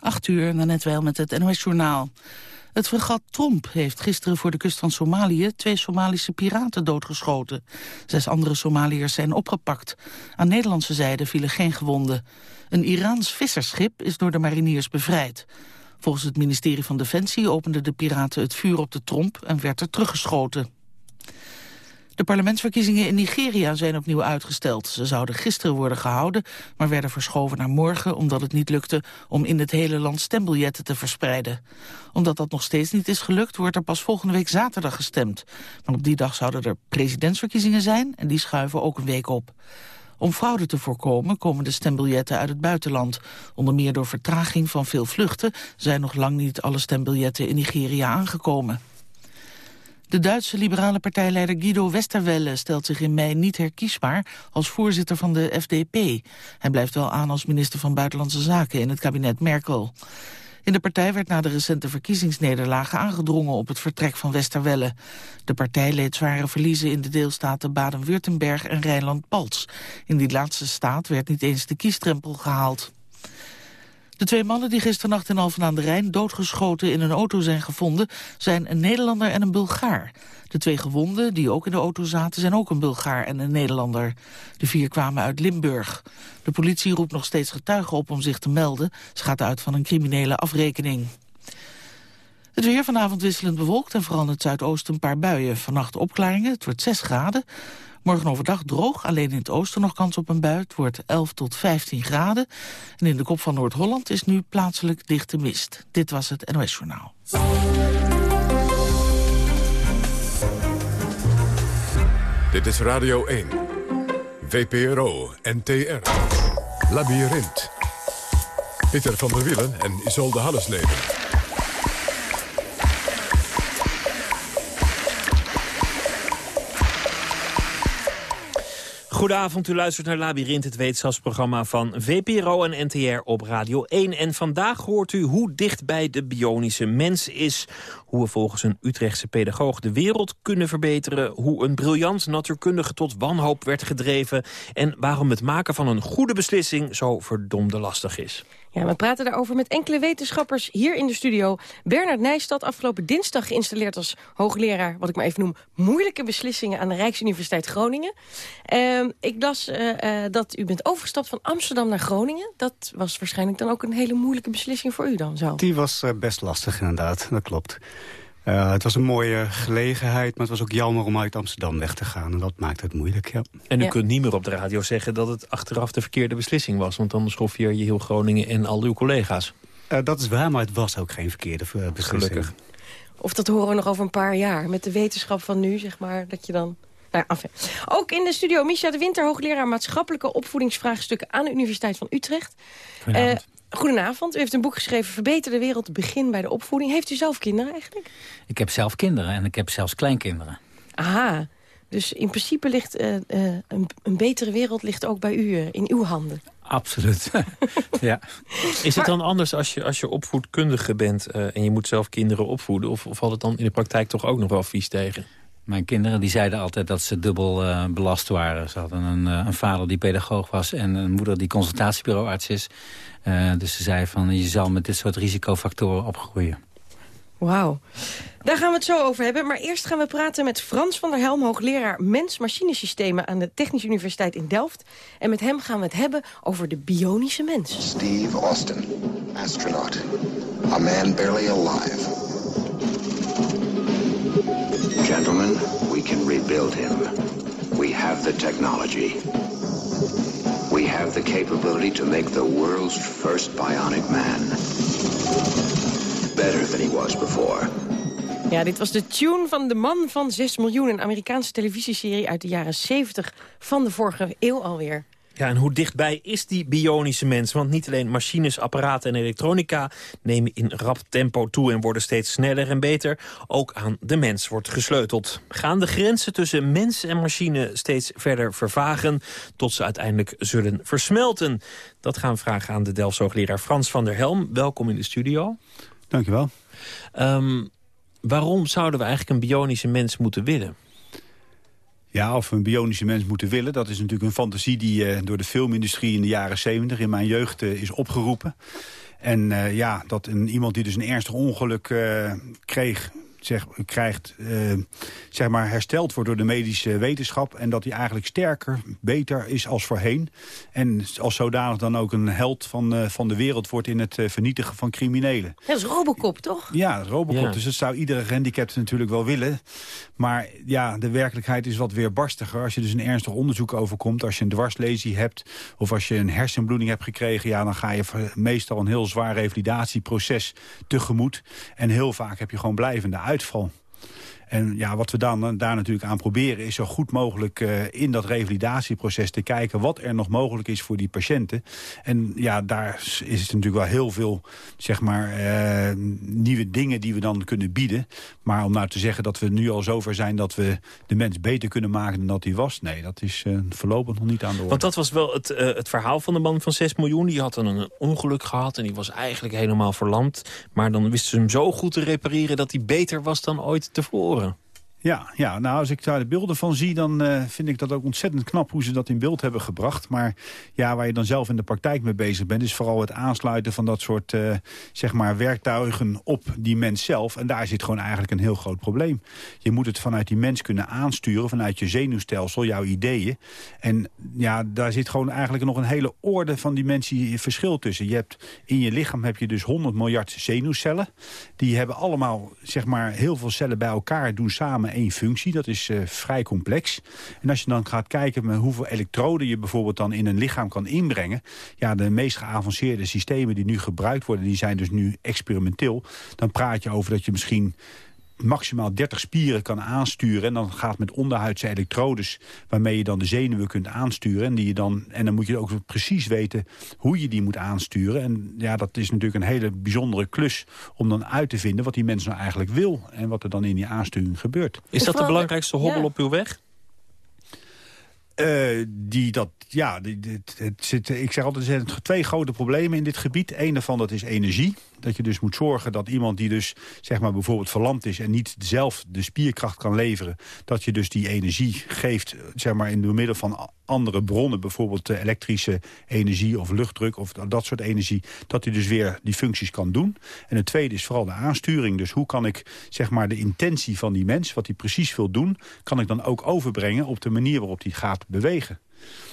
8 uur, net wel met het NOS-journaal. Het fregat Tromp heeft gisteren voor de kust van Somalië twee Somalische piraten doodgeschoten. Zes andere Somaliërs zijn opgepakt. Aan Nederlandse zijde vielen geen gewonden. Een Iraans visserschip is door de mariniers bevrijd. Volgens het ministerie van Defensie openden de piraten het vuur op de Tromp en werd er teruggeschoten. De parlementsverkiezingen in Nigeria zijn opnieuw uitgesteld. Ze zouden gisteren worden gehouden, maar werden verschoven naar morgen... omdat het niet lukte om in het hele land stembiljetten te verspreiden. Omdat dat nog steeds niet is gelukt, wordt er pas volgende week zaterdag gestemd. Maar op die dag zouden er presidentsverkiezingen zijn... en die schuiven ook een week op. Om fraude te voorkomen komen de stembiljetten uit het buitenland. Onder meer door vertraging van veel vluchten... zijn nog lang niet alle stembiljetten in Nigeria aangekomen. De Duitse liberale partijleider Guido Westerwelle stelt zich in mei niet herkiesbaar als voorzitter van de FDP. Hij blijft wel aan als minister van Buitenlandse Zaken in het kabinet Merkel. In de partij werd na de recente verkiezingsnederlagen aangedrongen op het vertrek van Westerwelle. De partij leed zware verliezen in de deelstaten Baden-Württemberg en Rijnland-Palts. In die laatste staat werd niet eens de kiestrempel gehaald. De twee mannen die gisternacht in Alphen aan de Rijn doodgeschoten in een auto zijn gevonden, zijn een Nederlander en een Bulgaar. De twee gewonden, die ook in de auto zaten, zijn ook een Bulgaar en een Nederlander. De vier kwamen uit Limburg. De politie roept nog steeds getuigen op om zich te melden. Ze gaat uit van een criminele afrekening. Het weer vanavond wisselend bewolkt en vooral in het zuidoosten een paar buien. Vannacht opklaringen, het wordt 6 graden. Morgen overdag droog, alleen in het oosten nog kans op een bui. Het wordt 11 tot 15 graden. En in de kop van Noord-Holland is nu plaatselijk dichte mist. Dit was het NOS Journaal. Dit is Radio 1. VPRO NTR. Labyrinth. Peter van der Wielen en Isolde Hallesleden. Goedenavond, u luistert naar Labyrinth, het wetenschapsprogramma van VPRO en NTR op Radio 1. En vandaag hoort u hoe dichtbij de bionische mens is. Hoe we volgens een Utrechtse pedagoog de wereld kunnen verbeteren. Hoe een briljant natuurkundige tot wanhoop werd gedreven. En waarom het maken van een goede beslissing zo verdomde lastig is. Ja, we praten daarover met enkele wetenschappers hier in de studio. Bernard Nijstad, afgelopen dinsdag geïnstalleerd als hoogleraar... wat ik maar even noem, moeilijke beslissingen aan de Rijksuniversiteit Groningen. Uh, ik las uh, uh, dat u bent overgestapt van Amsterdam naar Groningen. Dat was waarschijnlijk dan ook een hele moeilijke beslissing voor u dan zo. Die was eh, best lastig inderdaad, dat klopt. Uh, het was een mooie gelegenheid, maar het was ook jammer om uit Amsterdam weg te gaan. En dat maakt het moeilijk, ja. En u kunt niet meer op de radio zeggen dat het achteraf de verkeerde beslissing was. Want dan schoffeer je heel Groningen en al uw collega's. Uh, dat is waar, maar het was ook geen verkeerde eh, beslissing. Gelukkig. Of dat horen we nog over een paar jaar. Met de wetenschap van nu, zeg maar, dat je dan... Nou, enfin. Ook in de studio Misha de Winter, hoogleraar maatschappelijke opvoedingsvraagstukken aan de Universiteit van Utrecht. Goedenavond. Goedenavond. U heeft een boek geschreven, Verbeter de wereld, begin bij de opvoeding. Heeft u zelf kinderen eigenlijk? Ik heb zelf kinderen en ik heb zelfs kleinkinderen. Aha, dus in principe ligt uh, uh, een, een, betere wereld ligt ook bij u, uh, in uw handen. Absoluut, ja. Is het dan anders als je, als je opvoedkundige bent en je moet zelf kinderen opvoeden? Of, of valt het dan in de praktijk toch ook nog wel vies tegen? Mijn kinderen die zeiden altijd dat ze dubbel uh, belast waren. Ze hadden een, uh, een, vader die pedagoog was en een moeder die consultatiebureauarts is. Uh, dus ze zei van je zal met dit soort risicofactoren opgroeien. Wauw. Daar gaan we het zo over hebben. Maar eerst gaan we praten met Frans van der Helm, hoogleraar mens-machinesystemen aan de Technische Universiteit in Delft. En met hem gaan we het hebben over de bionische mens. Steve Austin, astronaut. A man barely alive. Can rebuild him. We have the technology. We have the capability to make the world's first bionic man. Better than he was before. Ja, dit was de tune van De Man van 6 miljoen. Een Amerikaanse televisieserie uit de jaren 70 van de vorige eeuw alweer. Ja, en hoe dichtbij is die bionische mens? Want niet alleen machines, apparaten en elektronica nemen in rap tempo toe en worden steeds sneller en beter. Ook aan de mens wordt gesleuteld. Gaan de grenzen tussen mens en machine steeds verder vervagen tot ze uiteindelijk zullen versmelten? Dat gaan we vragen aan de Delftse hoogleraar Frans van der Helm. Welkom in de studio. Dankjewel. Um, waarom zouden we eigenlijk een bionische mens moeten willen? Ja, of we een bionische mens moeten willen. Dat is natuurlijk een fantasie die uh, door de filmindustrie in de jaren 70 in mijn jeugd uh, is opgeroepen. En uh, ja, dat een, iemand die dus een ernstig ongeluk kreeg zeg, krijgt, uh, zeg maar hersteld wordt door de medische wetenschap... en dat hij eigenlijk sterker, beter is als voorheen. En als zodanig dan ook een held van, uh, van de wereld wordt... in het uh, vernietigen van criminelen. dat is Robocop, toch? Ja, Robocop. Ja. Dus dat zou iedere gehandicapte natuurlijk wel willen. Maar ja, de werkelijkheid is wat weerbarstiger. Als je dus een ernstig onderzoek overkomt... als je een dwarslesie hebt of als je een hersenbloeding hebt gekregen... ja, dan ga je meestal een heel zwaar revalidatieproces tegemoet. En heel vaak heb je gewoon blijvende uitval. En ja, wat we dan daar natuurlijk aan proberen... is zo goed mogelijk uh, in dat revalidatieproces te kijken... wat er nog mogelijk is voor die patiënten. En ja, daar is het natuurlijk wel heel veel zeg maar, uh, nieuwe dingen die we dan kunnen bieden. Maar om nou te zeggen dat we nu al zover zijn... dat we de mens beter kunnen maken dan dat hij was... nee, dat is voorlopig nog niet aan de orde. Want dat was wel het, het verhaal van de man van 6 miljoen. Die had een ongeluk gehad en die was eigenlijk helemaal verlamd. Maar dan wisten ze hem zo goed te repareren... dat hij beter was dan ooit tevoren. Ja, ja, nou als ik daar de beelden van zie, dan uh, vind ik dat ook ontzettend knap hoe ze dat in beeld hebben gebracht. Maar ja, waar je dan zelf in de praktijk mee bezig bent, is vooral het aansluiten van dat soort uh, zeg maar werktuigen op die mens zelf. En daar zit gewoon eigenlijk een heel groot probleem. Je moet het vanuit die mens kunnen aansturen, vanuit je zenuwstelsel, jouw ideeën. En ja, daar zit gewoon eigenlijk nog een hele orde van dimensie verschil tussen. Je hebt, in je lichaam heb je dus 100 miljard zenuwcellen. Die hebben allemaal zeg maar heel veel cellen bij elkaar, doen samen één functie. Dat is uh, vrij complex. En als je dan gaat kijken met hoeveel elektroden je bijvoorbeeld dan in een lichaam kan inbrengen. Ja, de meest geavanceerde systemen die nu gebruikt worden, die zijn dus nu experimenteel. Dan praat je over dat je misschien maximaal 30 spieren kan aansturen. En dan gaat met onderhuidse elektrodes waarmee je dan de zenuwen kunt aansturen. En, die je dan, en dan moet je ook precies weten hoe je die moet aansturen. En ja, dat is natuurlijk een hele bijzondere klus om dan uit te vinden wat die mens nou eigenlijk wil. En wat er dan in die aansturing gebeurt. Is dat de belangrijkste hobbel op uw weg? Uh, die dat, ja, die, het zit, ik zeg altijd, er zijn twee grote problemen in dit gebied. Eén daarvan, dat is energie. Dat je dus moet zorgen dat iemand die dus zeg maar bijvoorbeeld verlamd is... en niet zelf de spierkracht kan leveren... dat je dus die energie geeft zeg maar, in door middel van andere bronnen... bijvoorbeeld elektrische energie of luchtdruk of dat soort energie... dat hij dus weer die functies kan doen. En het tweede is vooral de aansturing. Dus hoe kan ik zeg maar, de intentie van die mens, wat hij precies wil doen... kan ik dan ook overbrengen op de manier waarop hij gaat bewegen.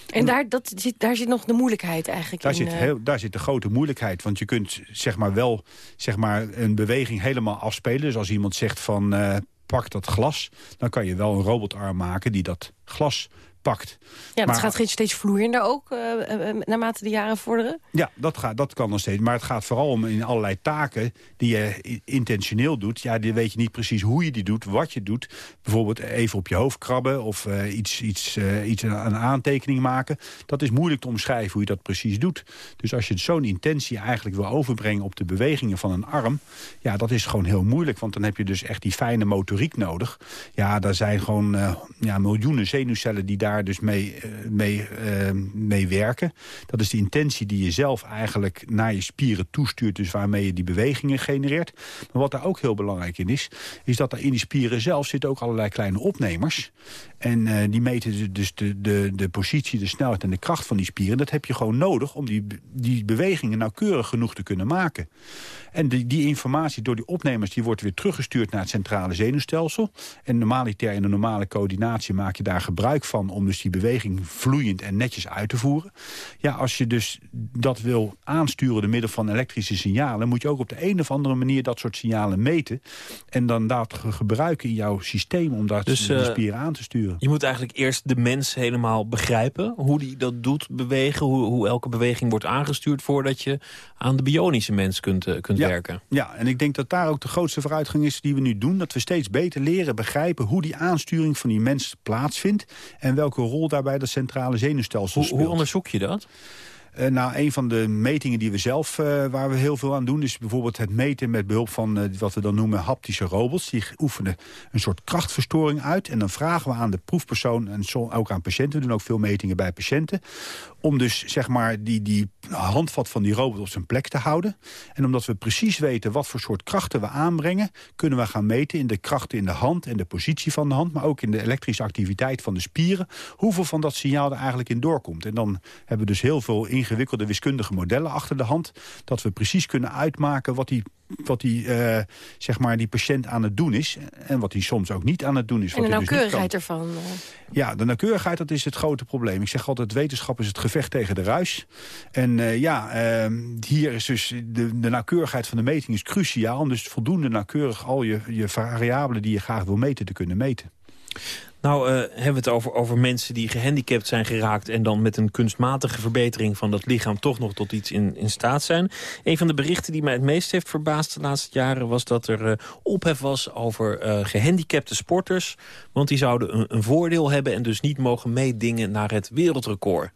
En daar, dat zit, daar zit nog de moeilijkheid eigenlijk daar in? Zit eh. heel, daar zit de grote moeilijkheid. Want je kunt zeg maar, wel zeg maar, een beweging helemaal afspelen. Dus als iemand zegt van uh, pak dat glas... dan kan je wel een robotarm maken die dat glas pakt. Ja, dat gaat steeds vloeiender ook, uh, uh, naarmate de jaren vorderen? Ja, dat, gaat, dat kan nog steeds. Maar het gaat vooral om in allerlei taken die je intentioneel doet. Ja, die weet je niet precies hoe je die doet, wat je doet. Bijvoorbeeld even op je hoofd krabben of uh, iets, iets, iets een aantekening maken. Dat is moeilijk te omschrijven hoe je dat precies doet. Dus als je zo'n intentie eigenlijk wil overbrengen op de bewegingen van een arm... ja, dat is gewoon heel moeilijk, want dan heb je dus echt die fijne motoriek nodig. Ja, daar zijn gewoon ja, miljoenen zenuwcellen die daar dus mee, mee, uh, mee werken. Dat is de intentie die je zelf eigenlijk naar je spieren toestuurt... dus waarmee je die bewegingen genereert. Maar wat daar ook heel belangrijk in is... is dat er in die spieren zelf zitten ook allerlei kleine opnemers. En uh, die meten dus de, de, de positie, de snelheid en de kracht van die spieren. Dat heb je gewoon nodig om die, die bewegingen nauwkeurig genoeg te kunnen maken. En die, die informatie door die opnemers die wordt weer teruggestuurd naar het centrale zenuwstelsel. En normaliter in de normale coördinatie maak je daar gebruik van... om dus die beweging vloeiend en netjes uit te voeren. Ja, als je dus dat wil aansturen door middel van elektrische signalen... moet je ook op de een of andere manier dat soort signalen meten. En dan dat gebruiken in jouw systeem om dat, dus, die spieren aan te sturen. Je moet eigenlijk eerst de mens helemaal begrijpen. Hoe die dat doet, bewegen. Hoe, hoe elke beweging wordt aangestuurd... voordat je aan de bionische mens kunt, uh, kunt ja, werken. Ja, en ik denk dat daar ook de grootste vooruitgang is die we nu doen. Dat we steeds beter leren begrijpen hoe die aansturing van die mens plaatsvindt. En welke rol daarbij dat centrale zenuwstelsel hoe, speelt. Hoe onderzoek je dat? Uh, nou, een van de metingen die we zelf, uh, waar we heel veel aan doen... is bijvoorbeeld het meten met behulp van uh, wat we dan noemen haptische robots. Die oefenen een soort krachtverstoring uit. En dan vragen we aan de proefpersoon en ook aan patiënten... we doen ook veel metingen bij patiënten... om dus zeg maar die, die handvat van die robot op zijn plek te houden. En omdat we precies weten wat voor soort krachten we aanbrengen... kunnen we gaan meten in de krachten in de hand en de positie van de hand... maar ook in de elektrische activiteit van de spieren... hoeveel van dat signaal er eigenlijk in doorkomt. En dan hebben we dus heel veel ingewikkelde wiskundige modellen achter de hand... dat we precies kunnen uitmaken wat die wat die, uh, zeg maar die patiënt aan het doen is. En wat hij soms ook niet aan het doen is. En de dus nauwkeurigheid ervan. Uh... Ja, de nauwkeurigheid dat is het grote probleem. Ik zeg altijd, wetenschap is het gevecht tegen de ruis. En uh, ja, hier is dus de, de, nauwkeurigheid van de meting is cruciaal... om dus voldoende nauwkeurig al je, je variabelen die je graag wil meten te kunnen meten. Nou, uh, hebben we het over, over mensen die gehandicapt zijn geraakt... en dan met een kunstmatige verbetering van dat lichaam... toch nog tot iets in, in staat zijn. Een van de berichten die mij het meest heeft verbaasd de laatste jaren... was dat er uh, ophef was over uh, gehandicapte sporters... want die zouden een, een voordeel hebben... en dus niet mogen meedingen naar het wereldrecord.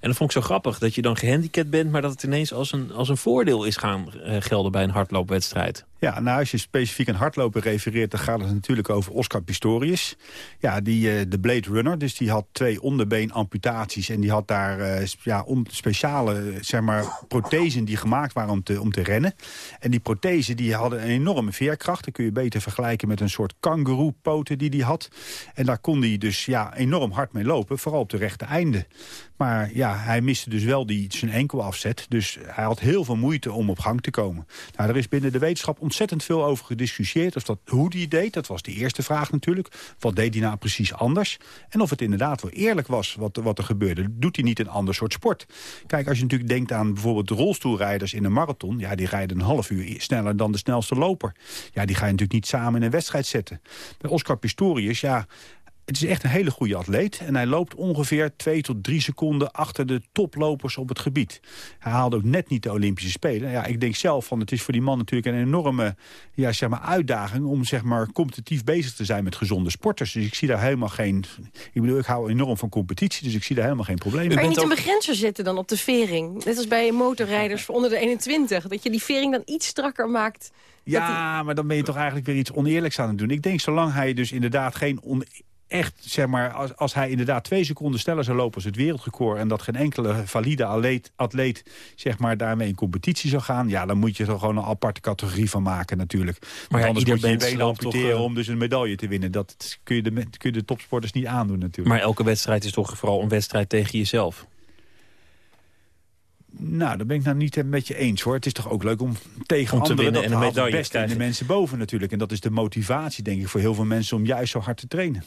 En dat vond ik zo grappig, dat je dan gehandicapt bent... maar dat het ineens als een, als een voordeel is gaan gelden bij een hardloopwedstrijd. Ja, nou, als je specifiek aan hardlopen refereert... dan gaat het natuurlijk over Oscar Pistorius. Ja, die, uh, de Blade Runner, dus die had twee onderbeenamputaties... en die had daar uh, ja, speciale zeg maar, prothesen die gemaakt waren om te, om te rennen. En die prothesen die hadden een enorme veerkracht. Dat kun je beter vergelijken met een soort kangeroepoten die hij had. En daar kon hij dus ja, enorm hard mee lopen, vooral op de rechte einde. Maar ja, hij miste dus wel die, zijn enkel afzet. Dus hij had heel veel moeite om op gang te komen. Nou, er is binnen de wetenschap ontzettend veel over gediscussieerd. Of dat, hoe die deed, dat was de eerste vraag natuurlijk. Wat deed hij nou precies anders? En of het inderdaad wel eerlijk was wat, wat er gebeurde. Doet hij niet een ander soort sport? Kijk, als je natuurlijk denkt aan bijvoorbeeld de rolstoelrijders in een marathon. Ja, die rijden een half uur sneller dan de snelste loper. Ja, die ga je natuurlijk niet samen in een wedstrijd zetten. Bij Oscar Pistorius, ja, het is echt een hele goede atleet. En hij loopt ongeveer 2 tot 3 seconden achter de toplopers op het gebied. Hij haalde ook net niet de Olympische Spelen. Ja, ik denk zelf van het is voor die man natuurlijk een enorme ja, zeg maar, uitdaging... om zeg maar, competitief bezig te zijn met gezonde sporters. Dus ik zie daar helemaal geen... Ik bedoel, ik hou enorm van competitie, dus ik zie daar helemaal geen probleem in. Maar niet een begrenzer zetten dan op de vering? Net als bij motorrijders voor onder de 21. Dat je die vering dan iets strakker maakt... Ja, maar dan ben je toch eigenlijk weer iets oneerlijks aan het doen. Ik denk, zolang hij dus inderdaad geen on echt, zeg maar, als, als hij inderdaad twee seconden sneller zou lopen als het wereldrecord... en dat geen enkele valide atleet, atleet zeg maar, daarmee in competitie zou gaan... ja, dan moet je er gewoon een aparte categorie van maken natuurlijk. Maar, maar ja, anders moet je je benen amputeren toch, uh... om dus een medaille te winnen. Dat kun je, de, kun je de topsporters niet aandoen natuurlijk. Maar elke wedstrijd is toch vooral een wedstrijd tegen jezelf? Nou, daar ben ik nou niet met je eens hoor. Het is toch ook leuk om tegen om te anderen, winnen en een medaille beste en de mensen boven natuurlijk. En dat is de motivatie denk ik voor heel veel mensen om juist zo hard te trainen.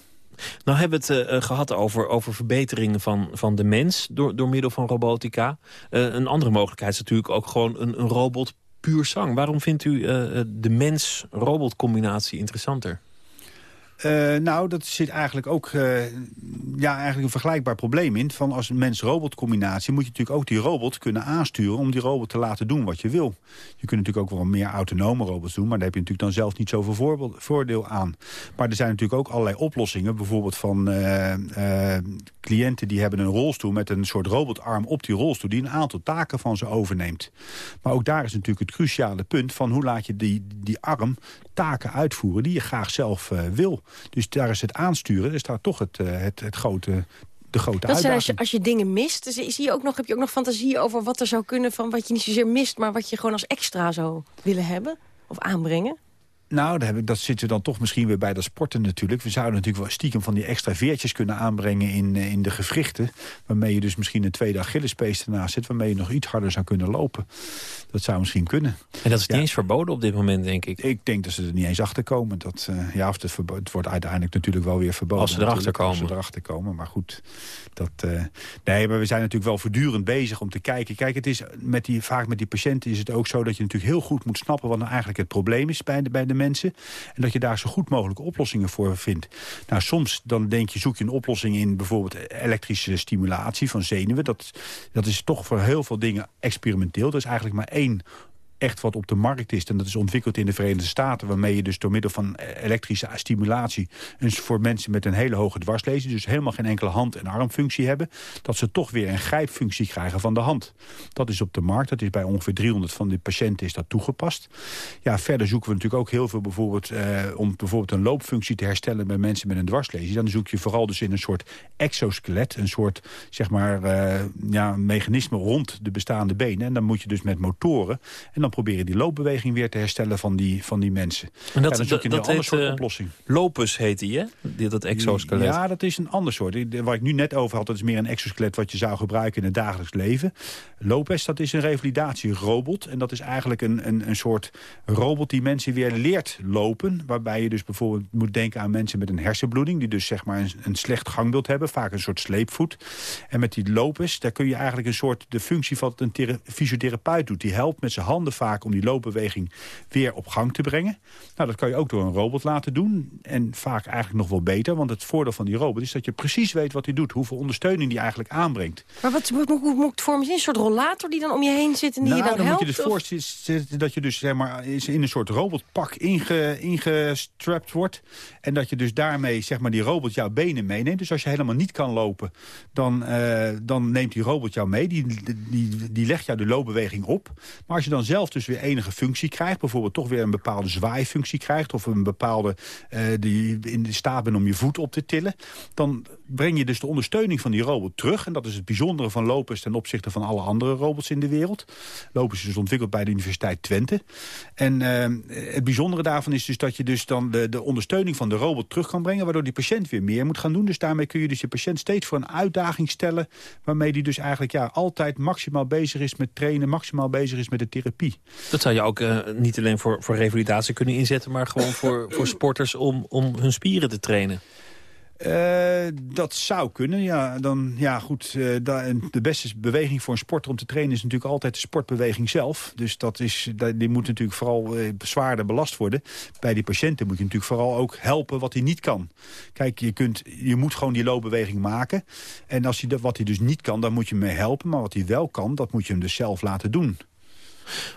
Nou hebben we het uh, gehad over, over verbeteringen van, van de mens door, door middel van robotica. Uh, een andere mogelijkheid is natuurlijk ook gewoon een, een robot puur zang. Waarom vindt u de mens-robot combinatie interessanter? Uh, nou, dat zit eigenlijk ook uh, ja, eigenlijk een vergelijkbaar probleem in. Van als mens-robot combinatie moet je natuurlijk ook die robot kunnen aansturen... om die robot te laten doen wat je wil. Je kunt natuurlijk ook wel meer autonome robots doen... maar daar heb je natuurlijk dan zelf niet zoveel voordeel aan. Maar er zijn natuurlijk ook allerlei oplossingen. Bijvoorbeeld van uh, cliënten die hebben een rolstoel... met een soort robotarm op die rolstoel... die een aantal taken van ze overneemt. Maar ook daar is natuurlijk het cruciale punt... van hoe laat je die, die arm taken uitvoeren die je graag zelf wil. Dus daar is het aansturen, is daar toch het, uh, het, het grote de grote dat zijn als je, als je dingen mist, zie je ook nog, heb je ook nog fantasie over wat er zou kunnen... van wat je niet zozeer mist, maar wat je gewoon als extra zou willen hebben of aanbrengen? Nou, dat, heb ik, dat zitten we dan toch misschien weer bij dat sporten natuurlijk. We zouden natuurlijk wel stiekem van die extra veertjes kunnen aanbrengen in, eh, in de gewrichten. Waarmee je dus misschien een tweede Achillespees ernaast zit. Waarmee je nog iets harder zou kunnen lopen. Dat zou misschien kunnen. En dat is niet eens verboden op dit moment, denk ik. Ik denk dat ze er niet eens achter komen. Dat, uh, ja, of het, het, wordt uiteindelijk natuurlijk wel weer verboden. Als ze erachter komen. Als ze erachter komen, maar goed. Dat, uh, nee, maar we zijn natuurlijk wel voortdurend bezig om te kijken. Kijk, het is met die, vaak met die patiënten is het ook zo dat je natuurlijk heel goed moet snappen... wat nou eigenlijk het probleem is bij de, bij de mensen. En dat je daar zo goed mogelijke oplossingen voor vindt. Nou, soms dan denk je, zoek je een oplossing in bijvoorbeeld elektrische stimulatie van zenuwen. Dat, dat is toch voor heel veel dingen experimenteel. Er is eigenlijk maar één echt wat op de markt is. En dat is ontwikkeld in de Verenigde Staten... waarmee je dus door middel van elektrische stimulatie... voor mensen met een hele hoge dwarslezing... dus helemaal geen enkele hand- en armfunctie hebben... dat ze toch weer een grijpfunctie krijgen van de hand. Dat is op de markt. Dat is bij ongeveer 300 van de patiënten is dat toegepast. Ja, verder zoeken we natuurlijk ook heel veel bijvoorbeeld... Eh, om bijvoorbeeld een loopfunctie te herstellen bij mensen met een dwarslezing. Dan zoek je vooral dus in een soort exoskelet. Een soort, zeg maar, uh, ja, mechanisme rond de bestaande benen. En dan moet je dus met motoren... en dan proberen die loopbeweging weer te herstellen van die, van die mensen. En dat, ja, dan zoek je dat, een andere heet, soort eh, oplossing. Lopus heet die, hè? Die, dat exoskelet. Ja, dat is een ander soort. Waar ik nu net over had, dat is meer een exoskelet... wat je zou gebruiken in het dagelijks leven. Lopes, dat is een revalidatierobot. En dat is eigenlijk een, een, een soort robot die mensen weer leert lopen. Waarbij je dus bijvoorbeeld moet denken aan mensen met een hersenbloeding... die dus zeg maar een, een slecht gangbeeld hebben. Vaak een soort sleepvoet. En met die Lopes, daar kun je eigenlijk een soort... de functie van een thera- fysiotherapeut doet. Die helpt met zijn handen vaak om die loopbeweging weer op gang te brengen. Nou, dat kan je ook door een robot laten doen. En vaak eigenlijk nog wel beter. Want het voordeel van die robot is dat je precies weet wat hij doet. Hoeveel ondersteuning die eigenlijk aanbrengt. Maar wat, moet ik het voor me zien? Een soort rollator die dan om je heen zit en die nou, je dan, dan helpt? moet je dus voorstellen dat je dus zeg maar, in een soort robotpak inge, ingestrapt wordt. En dat je dus daarmee zeg maar, die robot jouw benen meeneemt. Dus als je helemaal niet kan lopen, dan, eh, dan neemt die robot jou mee. Die, die, die legt jou de loopbeweging op. Maar als je dan zelf dus weer enige functie krijgt... bijvoorbeeld toch weer een bepaalde zwaaifunctie krijgt... of een bepaalde eh, die in de staat bent om je voet op te tillen... dan breng je dus de ondersteuning van die robot terug. En dat is het bijzondere van Lopus ten opzichte van alle andere robots in de wereld. Lopus is dus ontwikkeld bij de Universiteit Twente. En eh, het bijzondere daarvan is dus dat je dus dan de, de ondersteuning van de robot terug kan brengen... waardoor die patiënt weer meer moet gaan doen. Dus daarmee kun je dus je patiënt steeds voor een uitdaging stellen... waarmee die dus eigenlijk ja, altijd maximaal bezig is met trainen... maximaal bezig is met de therapie. Dat zou je ook eh, niet alleen voor, voor revalidatie kunnen inzetten... maar gewoon voor, voor sporters om, om hun spieren te trainen. Eh, dat zou kunnen, ja. Dan, ja goed, eh, de beste beweging voor een sporter om te trainen... is natuurlijk altijd de sportbeweging zelf. Dus dat is, die moet natuurlijk vooral zwaarder belast worden. Bij die patiënten moet je natuurlijk vooral ook helpen wat hij niet kan. Kijk, je, kunt, je moet gewoon die loopbeweging maken. En als hij, wat hij dus niet kan, dan moet je hem mee helpen. Maar wat hij wel kan, dat moet je hem dus zelf laten doen.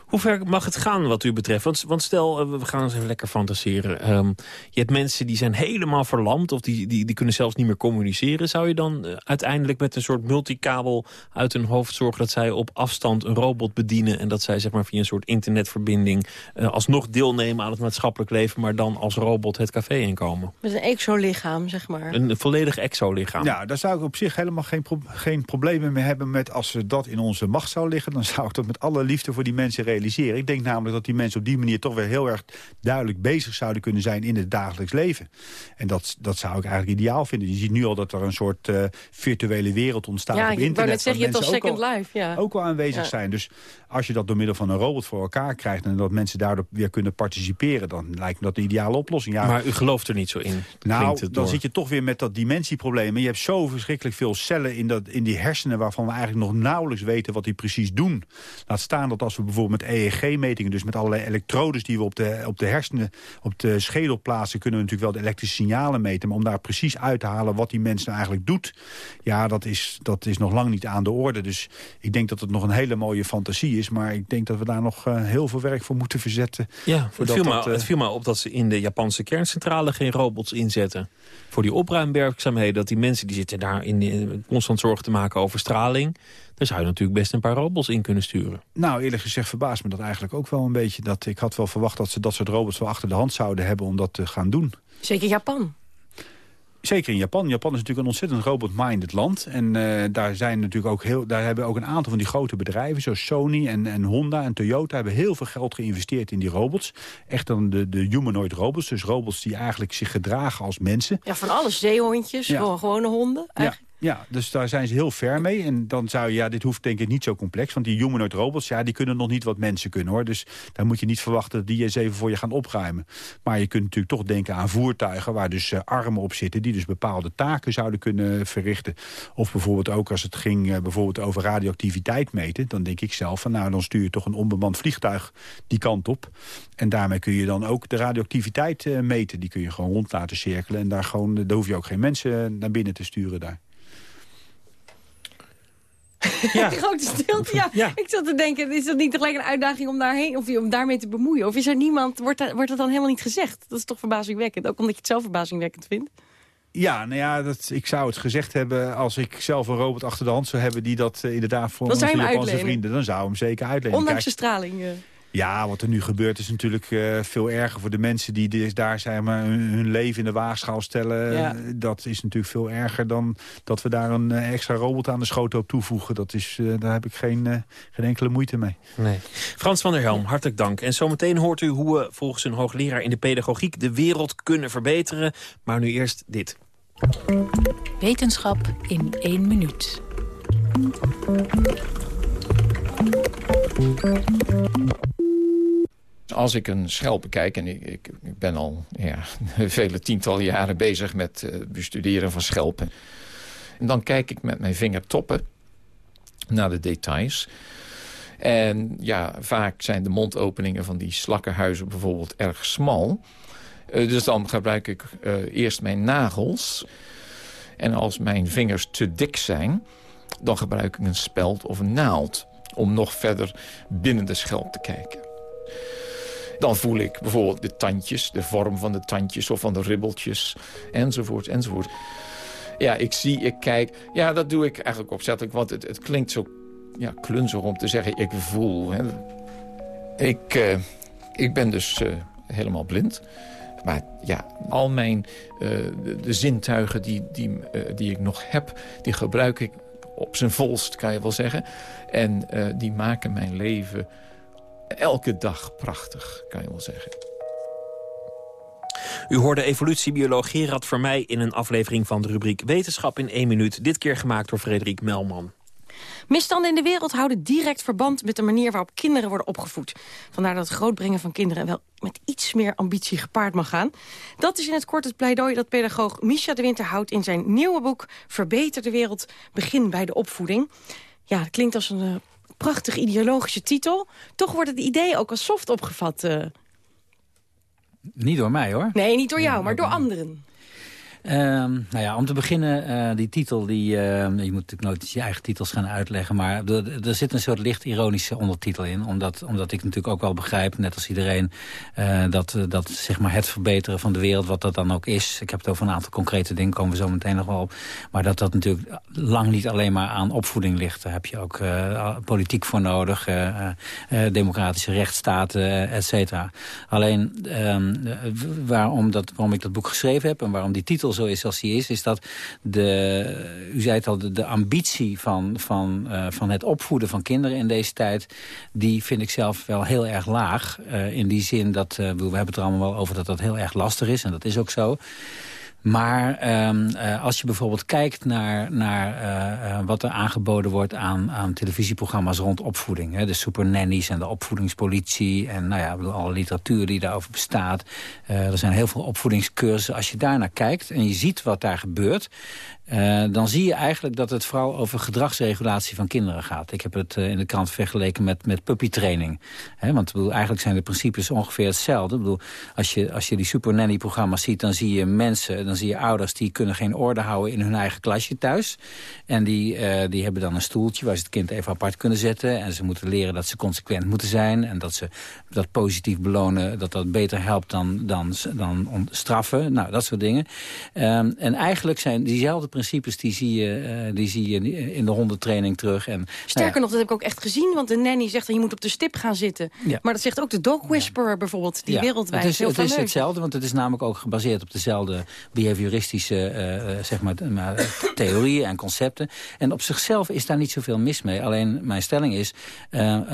Hoe ver mag het gaan wat u betreft? Want, want stel, eh, we gaan eens even lekker fantaseren. Ehm, je hebt mensen die zijn helemaal verlamd... of die, die, die kunnen zelfs niet meer communiceren. Zou je dan eh, uiteindelijk met een soort multikabel uit hun hoofd zorgen... dat zij op afstand een robot bedienen... en dat zij zeg maar, via een soort internetverbinding... eh, alsnog deelnemen aan het maatschappelijk leven... maar dan als robot het café inkomen? Met een exolichaam, zeg maar. Een volledig exolichaam. Ja, daar zou ik op zich helemaal geen, pro geen problemen mee hebben met als we dat in onze macht zou liggen. Dan zou ik dat met alle liefde voor die mensen realiseren. Ik denk namelijk dat die mensen op die manier toch weer heel erg duidelijk bezig zouden kunnen zijn in het dagelijks leven. En dat, dat zou ik eigenlijk ideaal vinden. Je ziet nu al dat er een soort eh, virtuele wereld ontstaat ja, op internet. net zeggen, je hebt waar al mensen Second ook al- Life. Ja. ook wel aanwezig Ja. zijn. Dus als je dat door middel van een robot voor elkaar krijgt... en dat mensen daardoor weer kunnen participeren... dan lijkt me dat de ideale oplossing. Ja, Maar u gelooft er niet zo in. nou, dan door. zit je toch weer met dat dimensieprobleem. En je hebt zo verschrikkelijk veel cellen in, dat, in die hersenen... waarvan we eigenlijk nog nauwelijks weten wat die precies doen. Laat staan dat als we bijvoorbeeld met EEG-metingen... dus met allerlei elektrodes die we op de, op de hersenen, op de schedel plaatsen... kunnen we natuurlijk wel de elektrische signalen meten. Maar om daar precies uit te halen wat die mens nou eigenlijk doet... ja, dat is, dat is nog lang niet aan de orde. Dus ik denk dat het nog een hele mooie fantasie is. Maar ik denk dat we daar nog eh, heel veel werk voor moeten verzetten. Ja, het viel, dat, maar, eh, het viel maar op dat ze in de Japanse kerncentrale geen robots inzetten. Voor die opruimwerkzaamheden, dat die mensen die zitten daar in, in constant zorgen te maken over straling. Daar zou je natuurlijk best een paar robots in kunnen sturen. Nou, eerlijk gezegd verbaast me dat eigenlijk ook wel een beetje. Dat ik had wel verwacht dat ze dat soort robots wel achter de hand zouden hebben om dat te gaan doen. Zeker Japan. Zeker in Japan. Japan is natuurlijk een ontzettend robot-minded land. En eh, daar, zijn natuurlijk ook heel, daar hebben ook een aantal van die grote bedrijven... zoals Sony en, en Honda en Toyota... hebben heel veel geld geïnvesteerd in die robots. Echt dan de, de humanoid robots. Dus robots die eigenlijk zich gedragen als mensen. Ja, van alles. Zeehondjes, Ja. gewoon gewone honden. Eigenlijk. ja, dus daar zijn ze heel ver mee. En dan zou je, ja, dit hoeft denk ik niet zo complex. Want die humanoid robots, ja, die kunnen nog niet wat mensen kunnen hoor. Dus daar moet je niet verwachten dat die eens even voor je gaan opruimen. Maar je kunt natuurlijk toch denken aan voertuigen waar dus eh, armen op zitten. Die dus bepaalde taken zouden kunnen verrichten. Of bijvoorbeeld ook als het ging eh, bijvoorbeeld over radioactiviteit meten. Dan denk ik zelf van nou, dan stuur je toch een onbemand vliegtuig die kant op. En daarmee kun je dan ook de radioactiviteit eh, meten. Die kun je gewoon rond laten cirkelen. En daar, gewoon, daar hoef je ook geen mensen naar binnen te sturen daar. Ja. Grote stilte, ja. Ja. Ik zat te denken, is dat niet gelijk een uitdaging om, daarheen, of om daarmee te bemoeien? Of is er niemand, wordt dat, wordt dat dan helemaal niet gezegd? Dat is toch verbazingwekkend, ook omdat je het zelf verbazingwekkend vindt? Ja, nou ja, dat, ik zou het gezegd hebben als ik zelf een robot achter de hand zou hebben... die dat eh, inderdaad voor onze Japanse vrienden... dan zou hem zeker uitlenen. Ondanks de straling. eh. Ja, wat er nu gebeurt is natuurlijk eh, veel erger voor de mensen... die dus daar zeg maar, hun, hun leven in de waagschaal stellen. Ja. Dat is natuurlijk veel erger dan dat we daar een eh, extra robot aan de schoot op toevoegen. Dat is, eh, daar heb ik geen, geen enkele moeite mee. Nee. Frans van der Helm, hartelijk dank. En zometeen hoort u hoe we volgens een hoogleraar in de pedagogiek... de wereld kunnen verbeteren. Maar nu eerst dit. Wetenschap in één minuut. Als ik een schelp bekijk, en ik, ik, ben al ja, vele tientallen jaren bezig met eh, bestuderen van schelpen. En dan kijk ik met mijn vingertoppen naar de details. En ja, vaak zijn de mondopeningen van die slakkenhuizen bijvoorbeeld erg smal. Eh, dus dan gebruik ik eh, eerst mijn nagels. En als mijn vingers te dik zijn, dan gebruik ik een speld of een naald... om nog verder binnen de schelp te kijken. Dan voel ik bijvoorbeeld de tandjes, de vorm van de tandjes of van de ribbeltjes, enzovoort, enzovoort. Ja, ik zie, ik kijk. Ja, dat doe ik eigenlijk opzettelijk, want het, het klinkt zo ja, klunzig om te zeggen, ik voel. Hè. Ik, eh, ik ben dus eh, helemaal blind. Maar ja, al mijn eh, de, de zintuigen die, die, die ik nog heb, die gebruik ik op zijn volst, kan je wel zeggen. En eh, die maken mijn leven elke dag prachtig, kan je wel zeggen. U hoorde evolutiebioloog Gerard Vermeij in een aflevering van de rubriek Wetenschap in 1 minuut. Dit keer gemaakt door Frederik Melman. Misstanden in de wereld houden direct verband met de manier waarop kinderen worden opgevoed. Vandaar dat het grootbrengen van kinderen wel met iets meer ambitie gepaard mag gaan. Dat is in het kort het pleidooi dat pedagoog Misha de Winter houdt in zijn nieuwe boek Verbeter de wereld, begin bij de opvoeding. Ja, het klinkt als een uh, prachtig ideologische titel. Toch wordt het idee ook als soft opgevat. Uh... Niet door mij hoor. Nee, niet door jou, maar door anderen. Uh, nou ja, om te beginnen, uh, die titel, die, uh, je moet natuurlijk nooit je eigen titels gaan uitleggen, maar er, zit een soort licht ironische ondertitel in, omdat, omdat ik natuurlijk ook wel begrijp, net als iedereen, uh, dat, dat zeg maar het verbeteren van de wereld, wat dat dan ook is. Ik heb het over een aantal concrete dingen, komen we zo meteen nog wel op, maar dat dat natuurlijk lang niet alleen maar aan opvoeding ligt. Daar heb je ook politiek voor nodig, democratische rechtsstaten, et cetera. Alleen, waarom, dat, waarom ik dat boek geschreven heb en waarom die titel zo is als die is... is dat, de, u zei het al, de, ambitie van, van, uh, van het opvoeden van kinderen in deze tijd... die vind ik zelf wel heel erg laag. Uh, in die zin dat, uh, we hebben het er allemaal wel over dat dat heel erg lastig is. En dat is ook zo. Maar um, als je bijvoorbeeld kijkt naar, naar uh, wat er aangeboden wordt aan, aan televisieprogramma's rond opvoeding. Hè, de supernannies en de opvoedingspolitie en nou ja, alle literatuur die daarover bestaat. er zijn heel veel opvoedingscursussen. Als je daar naar kijkt en je ziet wat daar gebeurt... Uh, dan zie je eigenlijk dat het vooral over gedragsregulatie van kinderen gaat. Ik heb het uh, in de krant vergeleken met, met puppytraining. Want bedoel, eigenlijk zijn de principes ongeveer hetzelfde. Ik bedoel, als, je, als je die super nanny programma's ziet, dan zie je mensen, dan zie je ouders die kunnen geen orde houden in hun eigen klasje thuis. En die, uh, die hebben dan een stoeltje waar ze het kind even apart kunnen zetten. En ze moeten leren dat ze consequent moeten zijn. En dat ze dat positief belonen, dat dat beter helpt dan, dan, dan straffen. Nou, dat soort dingen. Um, en eigenlijk zijn diezelfde principes principes die zie je, uh, die zie je in de hondentraining terug. En, Sterker nou ja. nog, dat heb ik ook echt gezien. Want de nanny zegt dat je moet op de stip gaan zitten. Ja. Maar dat zegt ook de dog whisperer bijvoorbeeld. Die wereldwijd het is, heel het is hetzelfde, want het is namelijk ook gebaseerd op dezelfde behavioristische uh, zeg maar, theorieën en concepten. En op zichzelf is daar niet zoveel mis mee. Alleen mijn stelling is,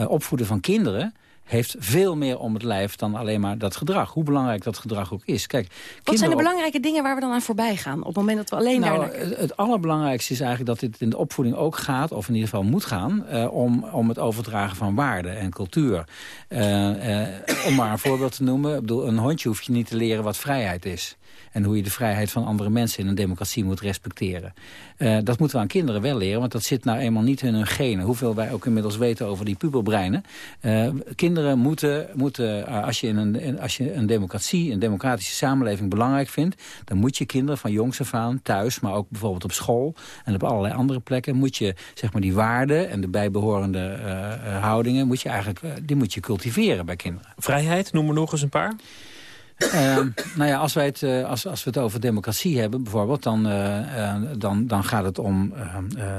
opvoeden van kinderen heeft veel meer om het lijf dan alleen maar dat gedrag. Hoe belangrijk dat gedrag ook is. Kijk, Wat zijn de belangrijke dingen waar we dan aan voorbij gaan? Op het moment dat we alleen nou. Het, het allerbelangrijkste is eigenlijk dat dit in de opvoeding ook gaat... of in ieder geval moet gaan, uh, om, om het overdragen van waarden en cultuur. Uh, uh, om maar een voorbeeld te noemen. Ik bedoel, een hondje hoef je niet te leren wat vrijheid is. En hoe je de vrijheid van andere mensen in een democratie moet respecteren. Uh, dat moeten we aan kinderen wel leren, want dat zit nou eenmaal niet in hun genen. Hoeveel wij ook inmiddels weten over die puberbreinen. Uh, kinderen moeten, moeten als, je in een, als je een democratie, een democratische samenleving belangrijk vindt... dan moet je kinderen van jongs af aan thuis, maar ook bijvoorbeeld op school... en op allerlei andere plekken, moet je zeg maar, die waarden en de bijbehorende houdingen... Moet je eigenlijk, die moet je cultiveren bij kinderen. Vrijheid, noem er nog eens een paar. Uh, nou ja, als, wij het, uh, als, als we het over democratie hebben bijvoorbeeld... dan, uh, dan, dan gaat het om...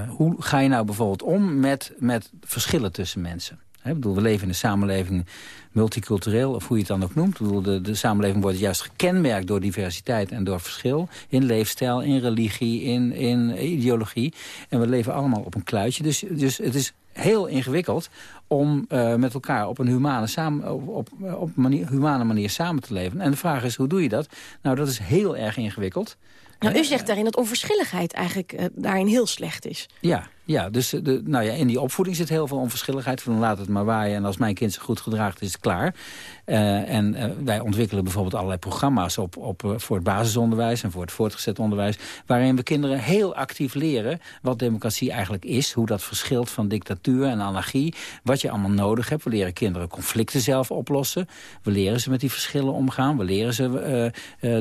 hoe ga je nou bijvoorbeeld om met, met verschillen tussen mensen? He, bedoel, we leven in een samenleving multicultureel, of hoe je het dan ook noemt. Ik bedoel, de, de samenleving wordt juist gekenmerkt door diversiteit en door verschil. In leefstijl, in religie, in, in ideologie. En we leven allemaal op een kluitje. Dus, dus het is heel ingewikkeld om uh, met elkaar op een humane, samen, op, op, op manier, humane manier samen te leven. En de vraag is, hoe doe je dat? Nou, dat is heel erg ingewikkeld. Nou, u zegt daarin dat onverschilligheid eigenlijk uh, daarin heel slecht is. Ja, ja, dus de, nou ja, in die opvoeding zit heel veel onverschilligheid. Van laat het maar waaien en als mijn kind zich goed gedraagt is het klaar. Uh, en uh, wij ontwikkelen bijvoorbeeld allerlei programma's op, op, voor het basisonderwijs en voor het voortgezet onderwijs. Waarin we kinderen heel actief leren wat democratie eigenlijk is. Hoe dat verschilt van dictatuur en anarchie. Wat je allemaal nodig hebt. We leren kinderen conflicten zelf oplossen. We leren ze met die verschillen omgaan. We leren ze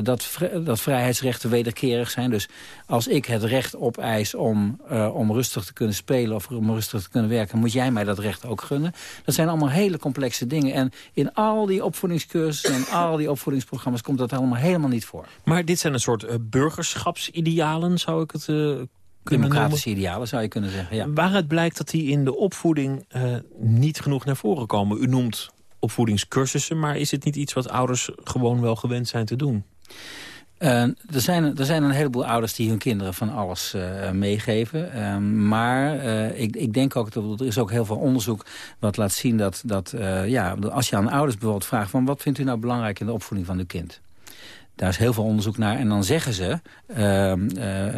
dat, dat vrijheidsrechten wederkerig zijn. Dus als ik het recht opeis om, om rustig te kunnen spelen of om rustig te kunnen werken... moet jij mij dat recht ook gunnen. Dat zijn allemaal hele complexe dingen. En in al die opvoedingscursussen en al die opvoedingsprogramma's... komt dat allemaal helemaal niet voor. Maar dit zijn een soort uh, burgerschapsidealen, zou ik het... Uh... Democratische idealen zou je kunnen zeggen, ja. Waaruit blijkt dat die in de opvoeding uh, niet genoeg naar voren komen? U noemt opvoedingscursussen, maar is het niet iets wat ouders gewoon wel gewend zijn te doen? Uh, er, zijn, er zijn een heleboel ouders die hun kinderen van alles uh, meegeven. Uh, maar ik, ik denk ook, dat er is ook heel veel onderzoek wat laat zien dat, dat ja, als je aan ouders bijvoorbeeld vraagt... van wat vindt u nou belangrijk in de opvoeding van uw kind? Daar is heel veel onderzoek naar. En dan zeggen ze, uh,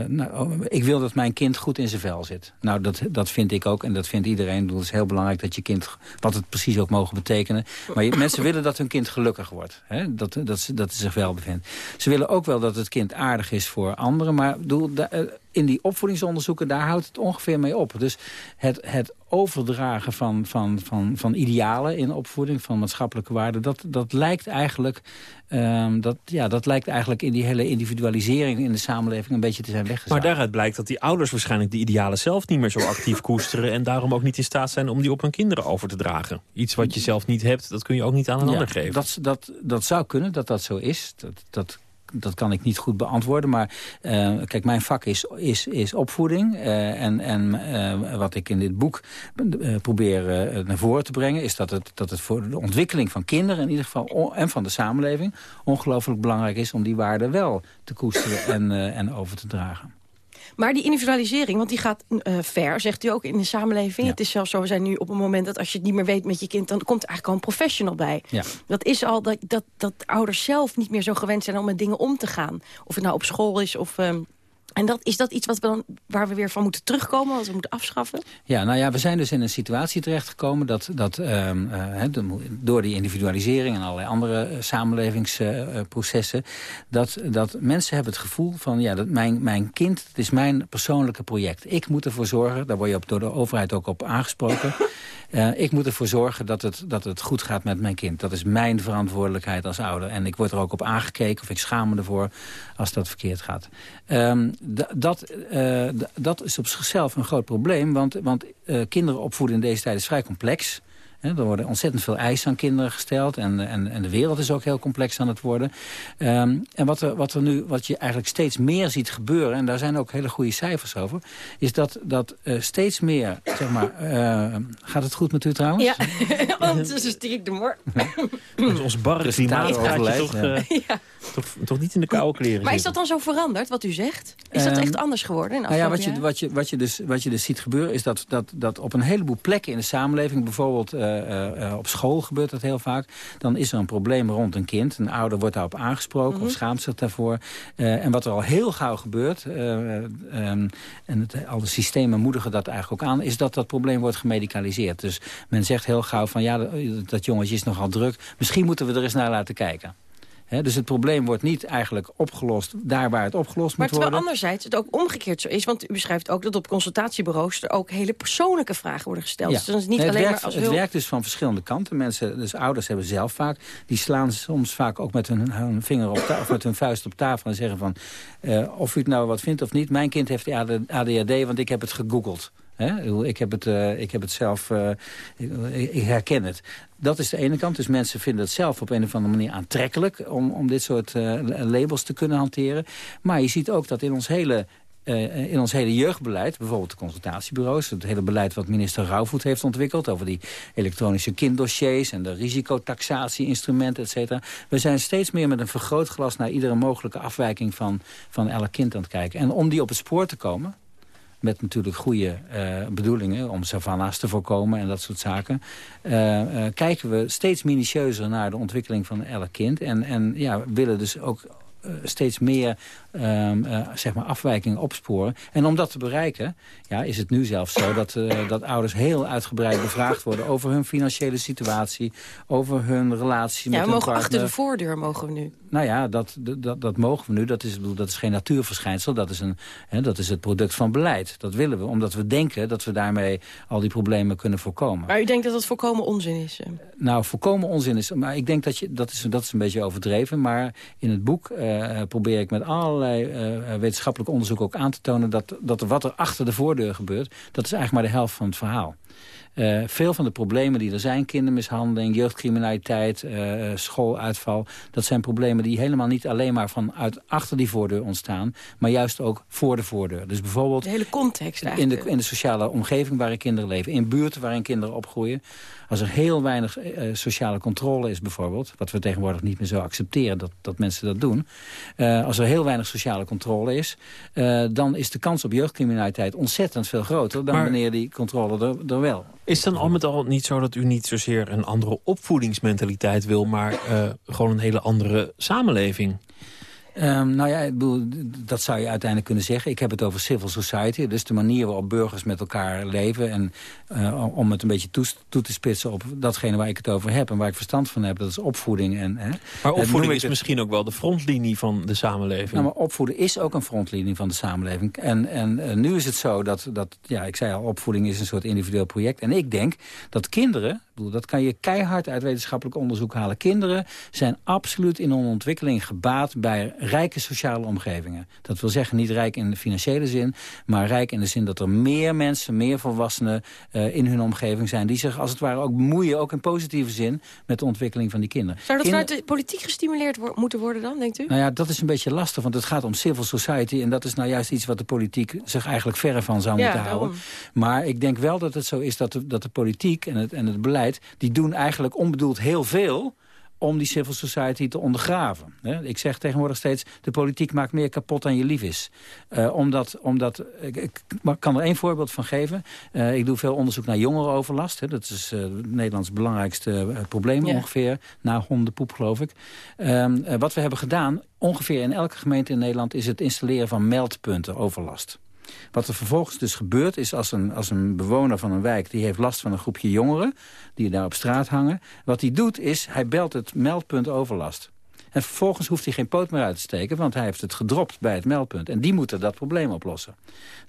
nou, ik wil dat mijn kind goed in zijn vel zit. Nou, dat, dat vind ik ook en dat vindt iedereen. Het is heel belangrijk dat je kind, wat het precies ook mogen betekenen. Maar mensen willen dat hun kind gelukkig wordt. Hè? Dat, dat, ze, dat zich wel bevindt. Ze willen ook wel dat het kind aardig is voor anderen. Maar bedoel, eh, in die opvoedingsonderzoeken, daar houdt het ongeveer mee op. Dus het, het overdragen van, van, van, van idealen in opvoeding, van maatschappelijke waarden... dat, dat, lijkt eigenlijk, um, dat, ja, dat lijkt eigenlijk in die hele individualisering in de samenleving een beetje te zijn weggezet. Maar daaruit blijkt dat die ouders waarschijnlijk die idealen zelf niet meer zo actief koesteren... en daarom ook niet in staat zijn om die op hun kinderen over te dragen. Iets wat je zelf niet hebt, dat kun je ook niet aan een ander geven. Dat, dat, dat zou kunnen, dat dat zo is. Dat, dat dat kan ik niet goed beantwoorden. Maar uh, kijk, mijn vak is, is, is opvoeding. Uh, en en uh, wat ik in dit boek probeer naar voren te brengen... is dat het, dat het voor de ontwikkeling van kinderen in ieder geval... en van de samenleving ongelooflijk belangrijk is... om die waarden wel te koesteren en, en over te dragen. Maar die individualisering, want die gaat uh, ver, zegt u ook in de samenleving. Het is zelfs zo, we zijn nu op een moment dat als je het niet meer weet met je kind... dan komt er eigenlijk al een professional bij. Ja. Dat is al dat, dat, dat ouders zelf niet meer zo gewend zijn om met dingen om te gaan. Of het nou op school is of... Um, en dat, is dat iets wat we dan, waar we weer van moeten terugkomen, wat we moeten afschaffen? Ja, nou ja, we zijn dus in een situatie terechtgekomen dat, dat um, uh, door die individualisering en allerlei andere uh, samenlevingsprocessen, dat, dat mensen hebben het gevoel van, ja, dat mijn, mijn kind, het is mijn persoonlijke project. Ik moet ervoor zorgen, daar word je op, door de overheid ook op aangesproken. Uh, ik moet ervoor zorgen dat het, dat het goed gaat met mijn kind. Dat is mijn verantwoordelijkheid als ouder. En ik word er ook op aangekeken of ik schaam me ervoor als dat verkeerd gaat. Um, dat, uh, dat is op zichzelf een groot probleem. Want, want uh, kinderen opvoeden in deze tijd is vrij complex. Er worden ontzettend veel eisen aan kinderen gesteld. En, en, en de wereld is ook heel complex aan het worden. Um, en wat, er, wat, er nu, wat je eigenlijk steeds meer ziet gebeuren... en daar zijn ook hele goede cijfers over... is dat, dat uh, steeds meer, zeg maar... Uh, gaat het goed met u trouwens? Ja, ondertussen stiek ik de mor. Ons barre klimaat gaat toch, ja. ja. Toch, toch niet in de koude kleren Maar is dat dan zo veranderd, wat u zegt? Is dat echt anders geworden in nou ja, wat je, wat, je, wat, je dus, wat je dus ziet gebeuren... is dat, dat, dat op een heleboel plekken in de samenleving... bijvoorbeeld uh, uh, op school gebeurt dat heel vaak... dan is er een probleem rond een kind. Een ouder wordt daarop aangesproken mm -hmm. of schaamt zich daarvoor. En wat er al heel gauw gebeurt... Um, en het, al de systemen moedigen dat eigenlijk ook aan... is dat dat probleem wordt gemedicaliseerd. Dus men zegt heel gauw van... ja, dat, dat jongetje is nogal druk. Misschien moeten we er eens naar laten kijken. Dus het probleem wordt niet eigenlijk opgelost daar waar het opgelost maar moet worden. Maar terwijl anderzijds het ook omgekeerd zo is. Want u beschrijft ook dat op consultatiebureaus er ook hele persoonlijke vragen worden gesteld. Ja. Dus dan is het niet Nee, alleen werkt, maar als Het werkt dus van verschillende kanten. Mensen, dus ouders hebben zelf vaak, die slaan soms vaak ook met hun, hun vinger op tafel, of met hun vuist op tafel en zeggen van, eh, of u het nou wat vindt of niet, mijn kind heeft ADHD, want ik heb het gegoogeld. Ik, heb het, uh, ik heb het zelf, uh, ik, herken het. Dat is de ene kant. Dus mensen vinden het zelf op een of andere manier aantrekkelijk... om, om dit soort uh, labels te kunnen hanteren. Maar je ziet ook dat in ons hele in ons hele jeugdbeleid, bijvoorbeeld de consultatiebureaus... het hele beleid wat minister Rauwvoet heeft ontwikkeld... over die elektronische kinddossiers en de risicotaxatie-instrumenten, et cetera. We zijn steeds meer met een vergrootglas... naar iedere mogelijke afwijking van, van elk kind aan het kijken. En om die op het spoor te komen met natuurlijk goede uh, bedoelingen om savanna's te voorkomen en dat soort zaken, uh, uh, kijken we steeds minutieuzer naar de ontwikkeling van elk kind. En, en ja, willen dus ook steeds meer um, uh, zeg maar afwijkingen opsporen. En om dat te bereiken ja, is het nu zelfs zo dat, uh, dat ouders heel uitgebreid bevraagd worden... over hun financiële situatie, over hun relatie ja, met hun mogen partner. achter de voordeur mogen we nu. Nou ja, dat, dat, dat mogen we nu. Dat is, dat is geen natuurverschijnsel. Dat is, een, hè, dat is het product van beleid. Dat willen we, omdat we denken dat we daarmee al die problemen kunnen voorkomen. Maar u denkt dat dat volkomen onzin is? Nou, volkomen onzin is. Maar ik denk dat je, dat is, dat is een beetje overdreven. Maar in het boek uh, probeer ik met allerlei uh, wetenschappelijk onderzoek ook aan te tonen... Dat, dat wat er achter de voordeur gebeurt, dat is eigenlijk maar de helft van het verhaal. Uh, veel van de problemen die er zijn, kindermishandeling, jeugdcriminaliteit, uh, schooluitval... dat zijn problemen die helemaal niet alleen maar vanuit achter die voordeur ontstaan... maar juist ook voor de voordeur. Dus bijvoorbeeld de hele context in eigenlijk. de, in de sociale omgeving waarin kinderen leven... in buurten waarin kinderen opgroeien... Als er heel weinig uh, sociale controle is bijvoorbeeld... wat we tegenwoordig niet meer zo accepteren dat, dat mensen dat doen... Uh, als er heel weinig sociale controle is... Uh, dan is de kans op jeugdcriminaliteit ontzettend veel groter... dan Maar- wanneer die controle er, er wel Is dan al met al niet zo dat u niet zozeer een andere opvoedingsmentaliteit wil... maar eh, gewoon een hele andere samenleving? Um, nou ja, ik bedoel, dat zou je uiteindelijk kunnen zeggen. Ik heb het over civil society. Dus de manier waarop burgers met elkaar leven. En uh, om het een beetje toe, toe, te spitsen op datgene waar ik het over heb. En waar ik verstand van heb, dat is opvoeding. En, hè. Maar opvoeding is het... misschien ook wel de frontlinie van de samenleving. Nou, maar opvoeden is ook een frontlinie van de samenleving. En, en uh, nu is het zo dat, dat, ja, ik zei al, opvoeding is een soort individueel project. En ik denk dat kinderen, bedoel, dat kan je keihard uit wetenschappelijk onderzoek halen. Kinderen zijn absoluut in hun ontwikkeling gebaat bij rijke sociale omgevingen. Dat wil zeggen niet rijk in de financiële zin, maar rijk in de zin dat er meer mensen, meer volwassenen uh, in hun omgeving zijn... die zich als het ware ook bemoeien, ook in positieve zin, met de ontwikkeling van die kinderen. Zou dat Kinder... vanuit de politiek gestimuleerd wo moeten worden dan, denkt u? Nou ja, dat is een beetje lastig, want het gaat om civil society... en dat is nou juist iets wat de politiek zich eigenlijk verre van zou Ja, moeten daarom. houden. Maar ik denk wel dat het zo is dat de, dat de politiek en het, en het beleid... die doen eigenlijk onbedoeld heel veel om die civil society te ondergraven. Ik zeg tegenwoordig steeds, de politiek maakt meer kapot dan je lief is. Uh, omdat, omdat ik, ik kan er één voorbeeld van geven. Uh, ik doe veel onderzoek naar jongerenoverlast. Hè? Dat is uh, Nederlands belangrijkste probleem Ja. ongeveer. Na hondenpoep, geloof ik. Um, wat we hebben gedaan, ongeveer in elke gemeente in Nederland... is het installeren van meldpunten overlast. Wat er vervolgens dus gebeurt is als een, als een bewoner van een wijk... die heeft last van een groepje jongeren die daar op straat hangen. Wat hij doet is, hij belt het meldpunt overlast. En vervolgens hoeft hij geen poot meer uit te steken... want hij heeft het gedropt bij het meldpunt. En die moeten dat probleem oplossen.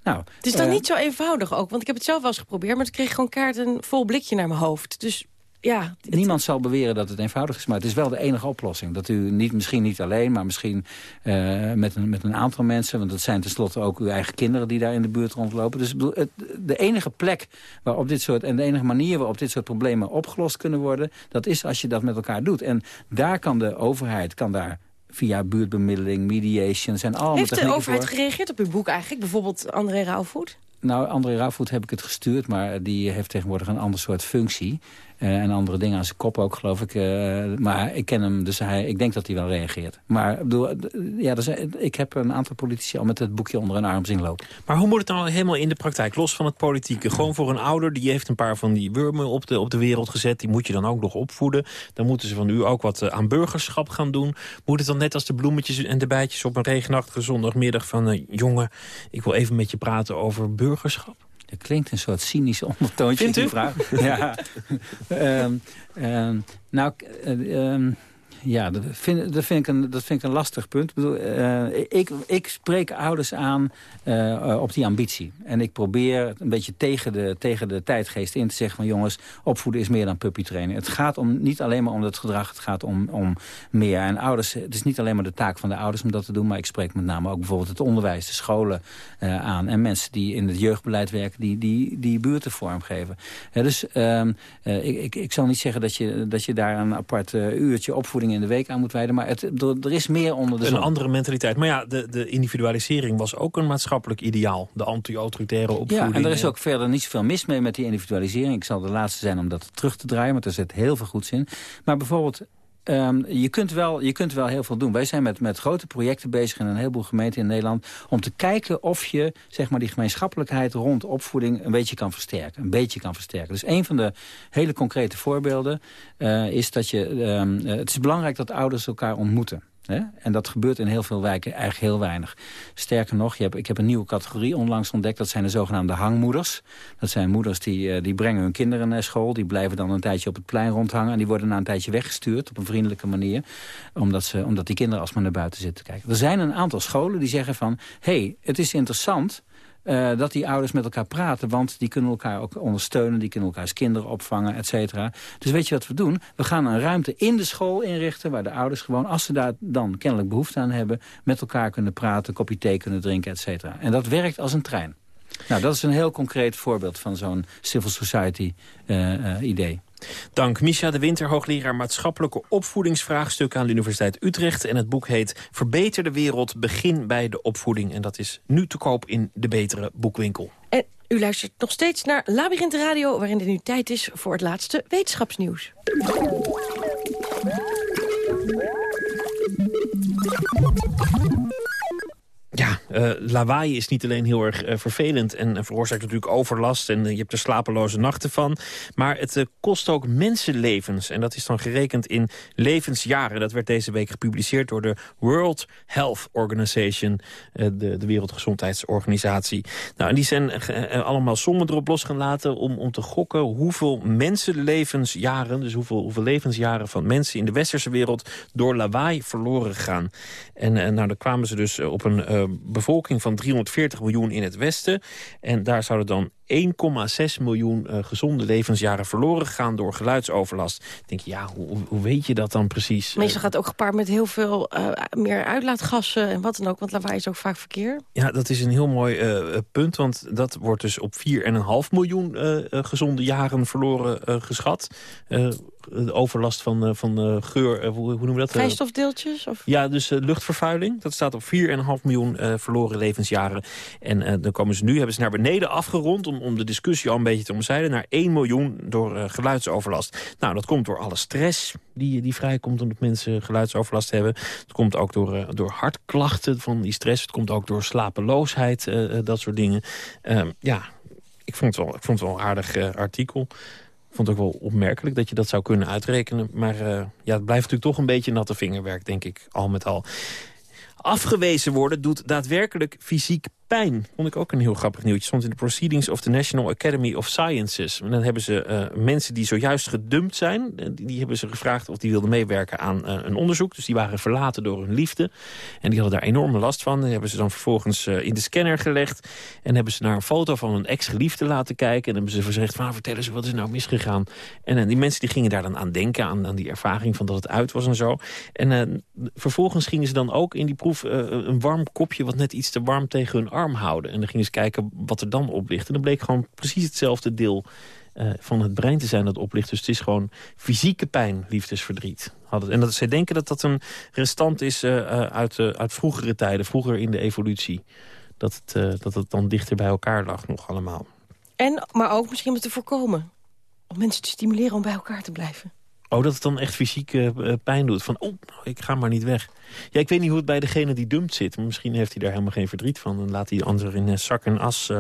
Nou, Het is dan eh, niet zo eenvoudig ook, want ik heb het zelf wel eens geprobeerd... maar ik kreeg gewoon kaart een vol blikje naar mijn hoofd. Dus ja... Niemand zal beweren dat het eenvoudig is, maar het is wel de enige oplossing. Dat u niet, misschien niet alleen, maar misschien eh, met, een, met een aantal mensen... want dat zijn tenslotte ook uw eigen kinderen die daar in de buurt rondlopen. Dus bedoel, het, de enige plek waarop dit soort... en de enige manier waarop dit soort problemen opgelost kunnen worden... dat is als je dat met elkaar doet. En daar kan de overheid, kan daar via buurtbemiddeling, mediation... zijn allemaal Heeft de overheid voor. gereageerd op uw boek eigenlijk? Bijvoorbeeld André Rauwvoet? Nou, André Rauwvoet heb ik het gestuurd, maar die heeft tegenwoordig een ander soort functie. Eh, en andere dingen aan zijn kop ook, geloof ik. Eh, maar ik ken hem, dus hij, ik denk dat hij wel reageert. Maar bedoel, ja, zijn- ik heb een aantal politici al met het boekje onder hun arm zien lopen. Maar hoe moet het nou helemaal in de praktijk, los van het politieke? Gewoon voor een ouder, die heeft een paar van die wurmen op de, op de wereld gezet... die moet je dan ook nog opvoeden. Dan moeten ze van u ook wat eh, aan burgerschap gaan doen. Moet het dan net als de bloemetjes en de bijtjes op een regenachtige zondagmiddag... van, jongen, ik wil even met je praten over burgerschap? Er klinkt een soort cynische ondertoontje Vindt in u? die vraag. ja. Ehm, ehm, nou, ehm, Ja, dat vind, dat, vind ik een, dat vind ik een lastig punt. Ik, bedoel, uh, ik, ik spreek ouders aan uh, op die ambitie. En ik probeer een beetje tegen de, tegen de tijdgeest in te zeggen van... jongens, opvoeden is meer dan puppytraining. Het gaat om, niet alleen maar om het gedrag, het gaat om, om meer. En ouders, het is niet alleen maar de taak van de ouders om dat te doen... maar ik spreek met name ook bijvoorbeeld het onderwijs, de scholen uh, aan... en mensen die in het jeugdbeleid werken, die die, die buurten vormgeven. dus uh, ik, ik, ik zal niet zeggen dat je, dat je daar een apart uurtje opvoeding in de week aan moet wijden. Maar het, er, is meer onder de Een andere mentaliteit. Maar ja, de, de individualisering was ook een maatschappelijk ideaal. De anti-autoritaire opvoeding. Ja, en er is ook verder niet zoveel mis mee met die individualisering. Ik zal de laatste zijn om dat terug te draaien, want er zit heel veel goeds in. Maar bijvoorbeeld Um, je, kunt wel, je kunt wel heel veel doen. Wij zijn met, met grote projecten bezig in een heleboel gemeenten in Nederland... om te kijken of je zeg maar, die gemeenschappelijkheid rond opvoeding een beetje kan versterken. Een beetje kan versterken. Dus een van de hele concrete voorbeelden uh, is dat je... Um, het is belangrijk dat ouders elkaar ontmoeten. En dat gebeurt in heel veel wijken eigenlijk heel weinig. Sterker nog, je hebt, ik heb een nieuwe categorie onlangs ontdekt. Dat zijn de zogenaamde hangmoeders. Dat zijn moeders die, uh, die brengen hun kinderen naar school. Die blijven dan een tijdje op het plein rondhangen. En die worden na een tijdje weggestuurd op een vriendelijke manier. Omdat, ze, omdat die kinderen alsmaar naar buiten zitten kijken. Er zijn een aantal scholen die zeggen van... hé, hey, het is interessant uh, dat die ouders met elkaar praten. Want die kunnen elkaar ook ondersteunen. Die kunnen elkaars kinderen opvangen, et cetera. Dus weet je wat we doen? We gaan een ruimte in de school inrichten... waar de ouders gewoon, als ze daar dan kennelijk behoefte aan hebben... met elkaar kunnen praten, kopje thee kunnen drinken, et cetera. En dat werkt als een trein. Nou, dat is een heel concreet voorbeeld van zo'n civil society uh, uh, idee. Dank Misha de Winter, hoogleraar maatschappelijke opvoedingsvraagstukken aan de Universiteit Utrecht. En het boek heet Verbeter de wereld, begin bij de opvoeding. En dat is nu te koop in de betere boekwinkel. En u luistert nog steeds naar Labyrinth Radio, waarin het nu tijd is voor het laatste wetenschapsnieuws. Uh, lawaai is niet alleen heel erg uh, vervelend en veroorzaakt natuurlijk overlast en je hebt er slapeloze nachten van. Maar het kost ook mensenlevens en dat is dan gerekend in levensjaren. Dat werd deze week gepubliceerd door de World Health Organization, de, de Wereldgezondheidsorganisatie. Nou, en die zijn allemaal sommen erop los gaan laten om, om te gokken hoeveel mensenlevensjaren, dus hoeveel, hoeveel levensjaren van mensen in de westerse wereld door lawaai verloren gaan. En nou, daar kwamen ze dus op een bevolking van 340 miljoen in het westen. En daar zouden dan 1,6 miljoen uh, gezonde levensjaren verloren gaan door geluidsoverlast. Ik denk, ja, hoe, hoe weet je dat dan precies? Meestal gaat het ook gepaard met heel veel uh, meer uitlaatgassen en wat dan ook. Want lawaai is ook vaak verkeer. Ja, dat is een heel mooi uh, punt. Want dat wordt dus op 4,5 miljoen gezonde jaren verloren geschat de overlast van, van geur, hoe, hoe noemen we dat? Vrijstofdeeltjes? Of? Ja, dus luchtvervuiling. Dat staat op 4,5 miljoen verloren levensjaren. En dan komen ze nu, hebben ze naar beneden afgerond... om, om de discussie al een beetje te omzeilen... naar 1 miljoen door geluidsoverlast. Nou, dat komt door alle stress die, die vrijkomt... omdat mensen geluidsoverlast hebben. Het komt ook door, door hartklachten van die stress. Het komt ook door slapeloosheid, dat soort dingen. Ehm, ja, ik vond het wel, ik vond het wel een aardig artikel. Ik vond het ook wel opmerkelijk dat je dat zou kunnen uitrekenen. Maar ja, het blijft natuurlijk toch een beetje natte vingerwerk, denk ik, al met al. Afgewezen worden doet daadwerkelijk fysiek pijn. Vond ik ook een heel grappig nieuwtje. Stond in de Proceedings of the National Academy of Sciences. En dan hebben ze uh, mensen die zojuist gedumpt zijn... Die, die, hebben ze gevraagd of die wilden meewerken aan uh, een onderzoek. Dus die waren verlaten door hun liefde. En die hadden daar enorme last van. Die hebben ze dan vervolgens in de scanner gelegd. En hebben ze naar een foto van een ex-geliefde laten kijken. En hebben ze gezegd van, vertel eens, wat is nou misgegaan? En die mensen die gingen daar dan aan denken. Aan, aan, die ervaring van dat het uit was en zo. En vervolgens gingen ze dan ook in die proef een warm kopje... wat net iets te warm tegen hun arm houden. En dan gingen ze kijken wat er dan op ligt. En dan bleek gewoon precies hetzelfde deel uh, van het brein te zijn dat oplicht. Dus het is gewoon fysieke pijn, liefdesverdriet. En dat, zij denken dat dat een restant is uh, uit, uit vroegere tijden, vroeger in de evolutie. Dat het, dat het dan dichter bij elkaar lag nog allemaal. En, maar ook misschien om te voorkomen. Om mensen te stimuleren om bij elkaar te blijven. Oh, dat het dan echt fysiek uh, pijn doet. Van, oh, ik ga maar niet weg. Ja, ik weet niet hoe het bij degene die dumpt zit. Misschien heeft hij daar helemaal geen verdriet van. En laat hij de ander in zak en as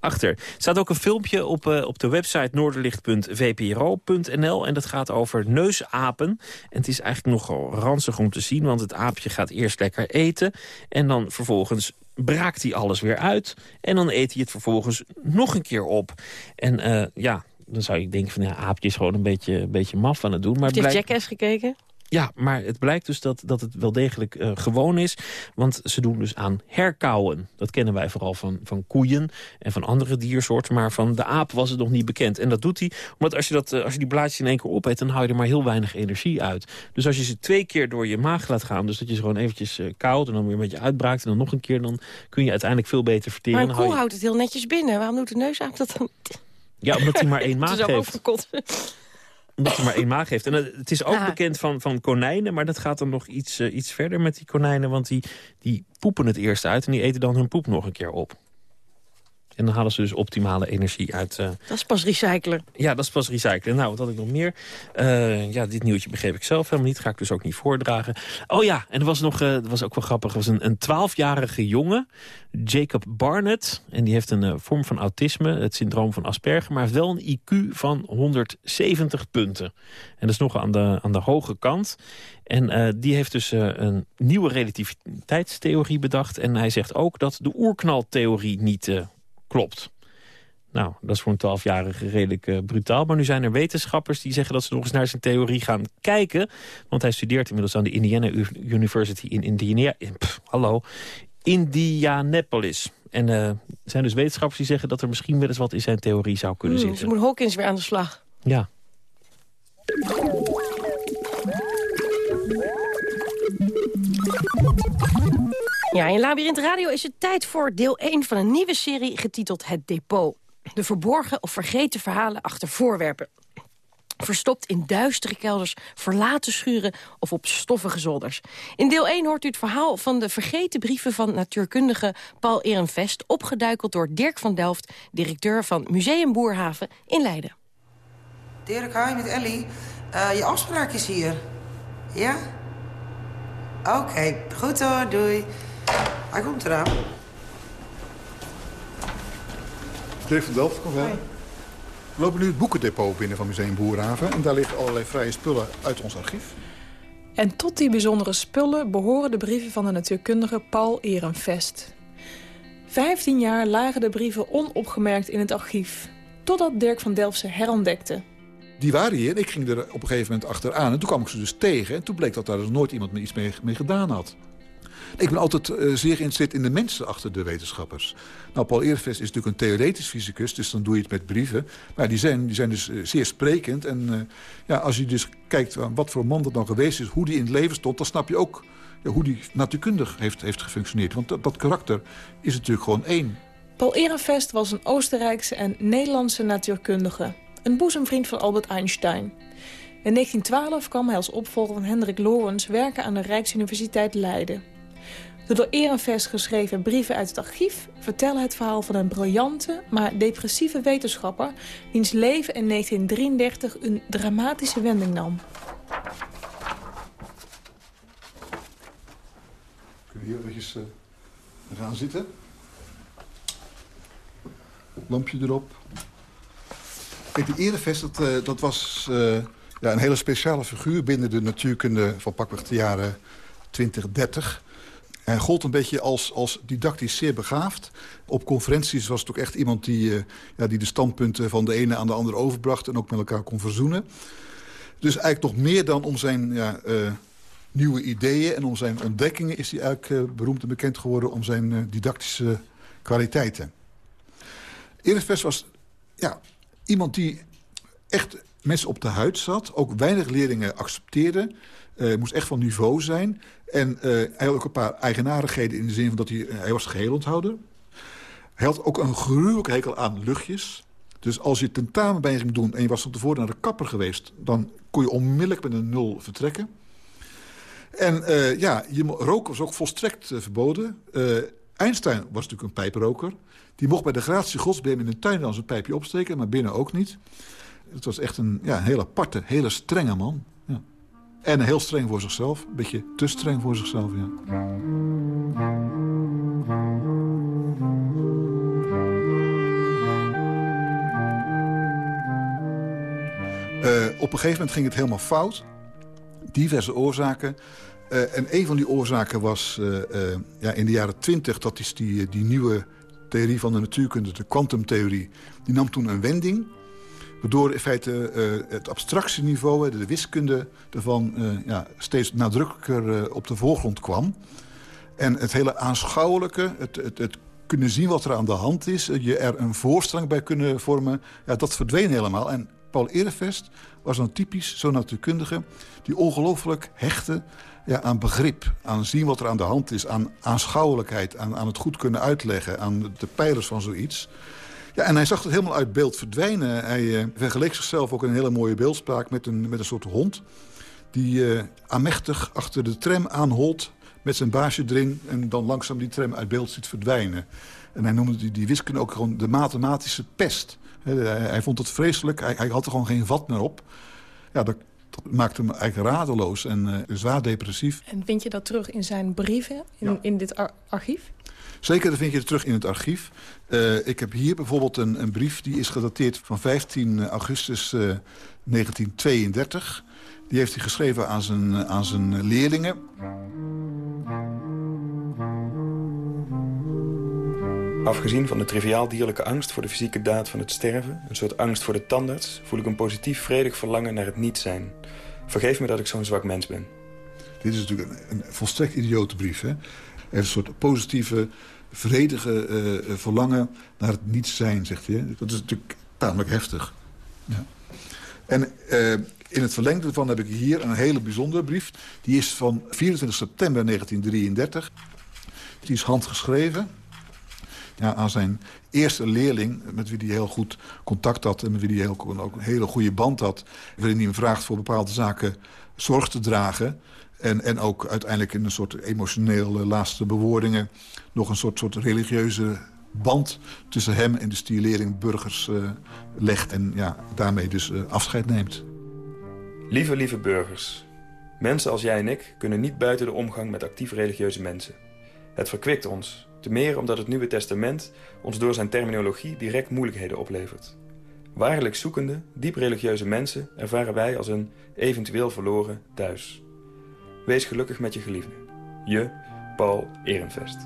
achter. Er staat ook een filmpje op, op de website noorderlicht.vpro.nl. En dat gaat over neusapen. En het is eigenlijk nogal ranzig om te zien. Want het aapje gaat eerst lekker eten. En dan vervolgens braakt hij alles weer uit. En dan eet hij het vervolgens nog een keer op. En ja, dan zou ik denken van ja, aapje is gewoon een beetje, een beetje maf aan het doen. Maar Heeft blijk... Jackass gekeken? Ja, maar het blijkt dus dat, dat het wel degelijk uh, gewoon is. Want ze doen dus aan herkauwen. Dat kennen wij vooral van, van koeien en van andere diersoorten. Maar van de aap was het nog niet bekend. En dat doet hij, omdat als je, dat, uh, als je die blaadjes in één keer opeet... dan hou je er maar heel weinig energie uit. Dus als je ze twee keer door je maag laat gaan... dus dat je ze gewoon eventjes uh, koud en dan weer een beetje uitbraakt... en dan nog een keer, dan kun je uiteindelijk veel beter verteren. Maar een koe houdt het heel netjes binnen. Waarom doet de neusaap dat dan Ja, omdat hij maar één maag heeft. Omdat hij maar één maag heeft. En het is ook bekend van, van konijnen, maar dat gaat dan nog iets, uh, iets verder met die konijnen. Want die, die poepen het eerst uit en die eten dan hun poep nog een keer op. En dan halen ze dus optimale energie uit. Uh... Dat is pas recyclen. Ja, dat is pas recyclen. Nou, wat had ik nog meer? Uh, ja, dit nieuwtje begreep ik zelf helemaal niet. Ga ik dus ook niet voordragen. Oh ja, en er was nog, uh, dat was ook wel grappig. Er was een, een 12-jarige jongen, Jacob Barnett. En die heeft een vorm van autisme, het syndroom van Asperger. Maar heeft wel een IQ van 170 punten. En dat is nog aan de, aan de hoge kant. En die heeft dus een nieuwe relativiteitstheorie bedacht. En hij zegt ook dat de oerknaltheorie niet klopt. Nou, dat is voor een 12-jarige redelijk uh, brutaal. Maar nu zijn er wetenschappers die zeggen dat ze nog eens naar zijn theorie gaan kijken. Want hij studeert inmiddels aan de Indiana University in Indiana. Pff, hallo. Indianapolis. En uh, er zijn dus wetenschappers die zeggen dat er misschien wel eens wat in zijn theorie zou kunnen hmm, zitten. Dus moet Hawkins weer aan de slag. Ja. Ja, in Labyrinth Radio is het tijd voor deel 1 van een nieuwe serie getiteld Het Depot. De verborgen of vergeten verhalen achter voorwerpen. Verstopt in duistere kelders, verlaten schuren of op stoffige zolders. In deel 1 hoort u het verhaal van de vergeten brieven van natuurkundige Paul Ehrenvest... opgeduikeld door Dirk van Delft, directeur van Museum Boerhaven in Leiden. Dirk, hi, met Ellie. Uh, je afspraak is hier. Ja? Oké, okay, goed hoor, doei. Hij komt eraan. Dirk van Delft, kom verder. We lopen nu het boekendepot binnen van Museum Boerhaven. En daar liggen allerlei vrije spullen uit ons archief. En tot die bijzondere spullen behoren de brieven van de natuurkundige Paul Ehrenvest. Vijftien jaar lagen de brieven onopgemerkt in het archief. Totdat Dirk van Delft ze herontdekte. Die waren hier en ik ging er op een gegeven moment achteraan. En toen kwam ik ze dus tegen. En toen bleek dat daar dus nooit iemand meer iets mee, mee gedaan had. Ik ben altijd uh, zeer geïnteresseerd in de mensen achter de wetenschappers. Nou, Paul Eervest is natuurlijk een theoretisch fysicus, dus dan doe je het met brieven. Maar die zijn, die zijn dus uh, zeer sprekend. En uh, ja, als je dus kijkt wat voor man dat dan geweest is, hoe die in het leven stond... dan snap je ook hoe die natuurkundig heeft, heeft gefunctioneerd. Want dat, dat karakter is natuurlijk gewoon één. Paul Ehrenvest was een Oostenrijkse en Nederlandse natuurkundige. Een boezemvriend van Albert Einstein. In 1912 kwam hij als opvolger van Hendrik Lorentz werken aan de Rijksuniversiteit Leiden. De door Ehrenvest geschreven brieven uit het archief vertellen het verhaal van een briljante, maar depressieve wetenschapper... wiens leven in 1933 een dramatische wending nam. Kunnen we hier eventjes uh, gaan zitten? Lampje erop. Kijk, die Ehrenvest, dat, uh, dat was uh, ja, een hele speciale figuur... binnen de natuurkunde van pakweg de jaren 20, 30... Hij gold een beetje als, als didactisch zeer begaafd. Op conferenties was het ook echt iemand die, uh, ja, die de standpunten van de ene aan de andere overbracht... en ook met elkaar kon verzoenen. Dus eigenlijk nog meer dan om zijn ja, uh, nieuwe ideeën en om zijn ontdekkingen... is hij eigenlijk uh, beroemd en bekend geworden om zijn didactische kwaliteiten. Ehrenfest was ja, iemand die echt mensen op de huid zat. Ook weinig leerlingen accepteerde. Uh, moest echt van niveau zijn. En uh, hij had ook een paar eigenaardigheden in de zin van dat hij... Uh, hij was geheel onthouden. Hij had ook een gruwelijke hekel aan luchtjes. Dus als je tentamen bij ging doen en je was van tevoren naar de kapper geweest... dan kon je onmiddellijk met een nul vertrekken. En ja, je, roken was ook volstrekt verboden. Einstein was natuurlijk een pijproker. Die mocht bij de gratie godsbeem in een tuin dan zijn pijpje opsteken... maar binnen ook niet. Het was echt een ja, hele aparte, hele strenge man. En heel streng voor zichzelf. Een beetje te streng voor zichzelf, ja. Uh, op een gegeven moment ging het helemaal fout. Diverse oorzaken. Uh, en een van die oorzaken was uh, ja, in de jaren twintig... dat is die, die nieuwe theorie van de natuurkunde, de kwantumtheorie... die nam toen een wending. Waardoor in feite uh, het abstractieniveau, de wiskunde ervan... Uh, ja, steeds nadrukkelijker uh, op de voorgrond kwam. En het hele aanschouwelijke, het, het, het, kunnen zien wat er aan de hand is... je er een voorstelling bij kunnen vormen, ja, dat verdween helemaal. En Paul Erevest was een typisch zo'n natuurkundige... die ongelooflijk hechtte ja, aan begrip, aan zien wat er aan de hand is... aan aanschouwelijkheid, aan, aan het goed kunnen uitleggen... aan de pijlers van zoiets... Ja, en hij zag het helemaal uit beeld verdwijnen. Hij uh, vergeleek zichzelf ook in een hele mooie beeldspraak met een, met een soort hond... die uh, aanmächtig achter de tram aanholt met zijn baasje erin... en dan langzaam die tram uit beeld ziet verdwijnen. En hij noemde die, die wiskunde ook gewoon de mathematische pest. He, hij, hij, vond het vreselijk, hij, hij, had er gewoon geen vat meer op. Ja, dat, dat maakte hem eigenlijk radeloos en uh, zwaar depressief. En vind je dat terug in zijn brieven, in, ja. in dit ar archief? Zeker, dat vind je terug in het archief. Uh, ik heb hier bijvoorbeeld een, een, brief die is gedateerd van 15 augustus uh, 1932. Die heeft hij geschreven aan zijn, aan zijn leerlingen. Afgezien van de triviaal dierlijke angst voor de fysieke daad van het sterven... een soort angst voor de tandarts... voel ik een positief vredig verlangen naar het niet zijn. Vergeef me dat ik zo'n zwak mens ben. Dit is natuurlijk een, een volstrekt idiote brief. Hè? Een soort positieve, vredige uh, verlangen naar het niet zijn, zegt hij. Dat is natuurlijk tamelijk heftig. Ja. En uh, in het verlengde ervan heb ik hier een hele bijzondere brief. Die is van 24 september 1933. Die is handgeschreven ja, aan zijn eerste leerling... met wie hij heel goed contact had en met wie hij heel, ook een hele goede band had... waarin hij hem vraagt voor bepaalde zaken zorg te dragen... En, en ook uiteindelijk in een soort emotionele laatste bewoordingen... nog een soort, soort religieuze band tussen hem en de stierleerling burgers uh, legt... en ja, daarmee dus uh, afscheid neemt. Lieve, lieve burgers. Mensen als jij en ik kunnen niet buiten de omgang met actief religieuze mensen. Het verkwikt ons, te meer omdat het Nieuwe Testament ons door zijn terminologie direct moeilijkheden oplevert. Waarlijk zoekende, diep religieuze mensen ervaren wij als een eventueel verloren thuis. Wees gelukkig met je geliefde. Je, Paul Ehrenvest.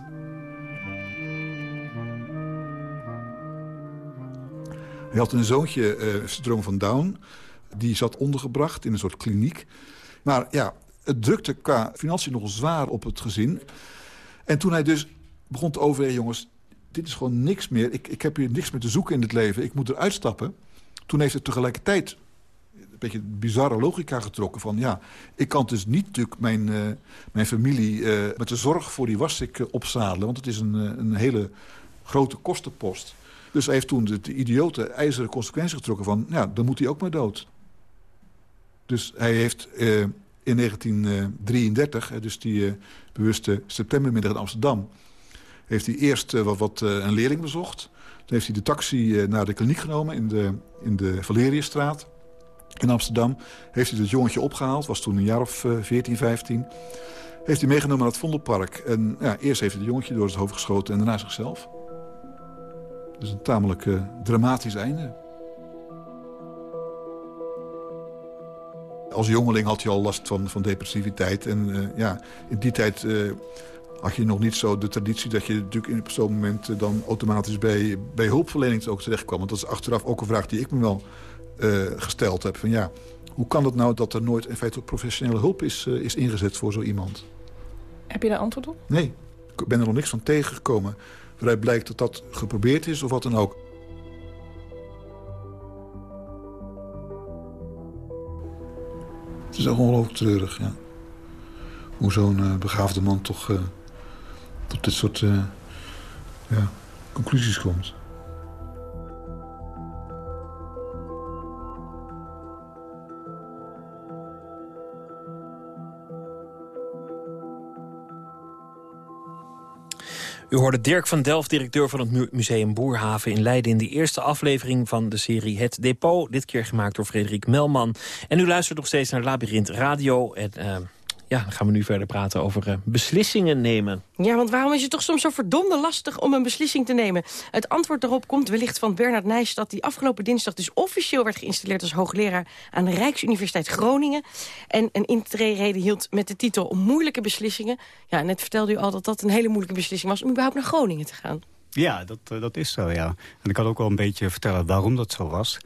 Hij had een zoontje, uh, van Down. Die zat ondergebracht in een soort kliniek. Maar ja, het drukte qua financiën nog zwaar op het gezin. En toen hij dus begon te overwegen, jongens, dit is gewoon niks meer. Ik, ik heb hier niks meer te zoeken in het leven. Ik moet eruit stappen. Toen heeft het tegelijkertijd beetje bizarre logica getrokken van... ja, ik kan dus niet natuurlijk mijn, uh, mijn familie uh, met de zorg voor die wasik uh, opzadelen... want het is een, een hele grote kostenpost. Dus hij heeft toen de, de idiote ijzeren consequentie getrokken van... ja, dan moet hij ook maar dood. Dus hij heeft in 1933, dus die bewuste septembermiddag in Amsterdam... heeft hij eerst wat, wat een leerling bezocht... Toen heeft hij de taxi naar de kliniek genomen in de, in de Valeriusstraat in Amsterdam. Heeft hij het jongetje opgehaald, was toen een jaar of uh, 14, 15. Heeft hij meegenomen naar het Vondelpark. En ja, eerst heeft hij het jongetje door het hoofd geschoten en daarna zichzelf. Dus een tamelijk uh, dramatisch einde. Als jongeling had hij al last van, van depressiviteit. En uh, ja, in die tijd had je nog niet zo de traditie... dat je natuurlijk op zo'n moment dan automatisch bij, bij hulpverlening ook terecht kwam. Want dat is achteraf ook een vraag die ik me wel gesteld heb. Van ja, hoe kan het nou dat er nooit in feite professionele hulp is, uh, is ingezet voor zo iemand? Heb je daar antwoord op? Nee, ik ben er nog niks van tegengekomen. Waaruit blijkt dat dat geprobeerd is of wat dan ook. Het is ongelooflijk treurig, ja. Hoe zo'n uh, begaafde man toch tot dit soort ja, conclusies komt. U hoorde Dirk van Delft, directeur van het Museum Boerhaven in Leiden... in de eerste aflevering van de serie Het Depot. Dit keer gemaakt door Frederik Melman. En u luistert nog steeds naar Labyrinth Radio. En, uh, ja, dan gaan we nu verder praten over uh, beslissingen nemen. Ja, want waarom is het toch soms zo verdomde lastig om een beslissing te nemen? Het antwoord daarop komt wellicht van Bernard Nijstad... die afgelopen dinsdag dus officieel werd geïnstalleerd als hoogleraar... aan de Rijksuniversiteit Groningen. En een intree-reden hield met de titel Moeilijke beslissingen. Ja, net vertelde u al dat dat een hele moeilijke beslissing was... om überhaupt naar Groningen te gaan. Ja, dat, eh, dat is zo, ja. En ik kan ook wel een beetje vertellen waarom dat zo was.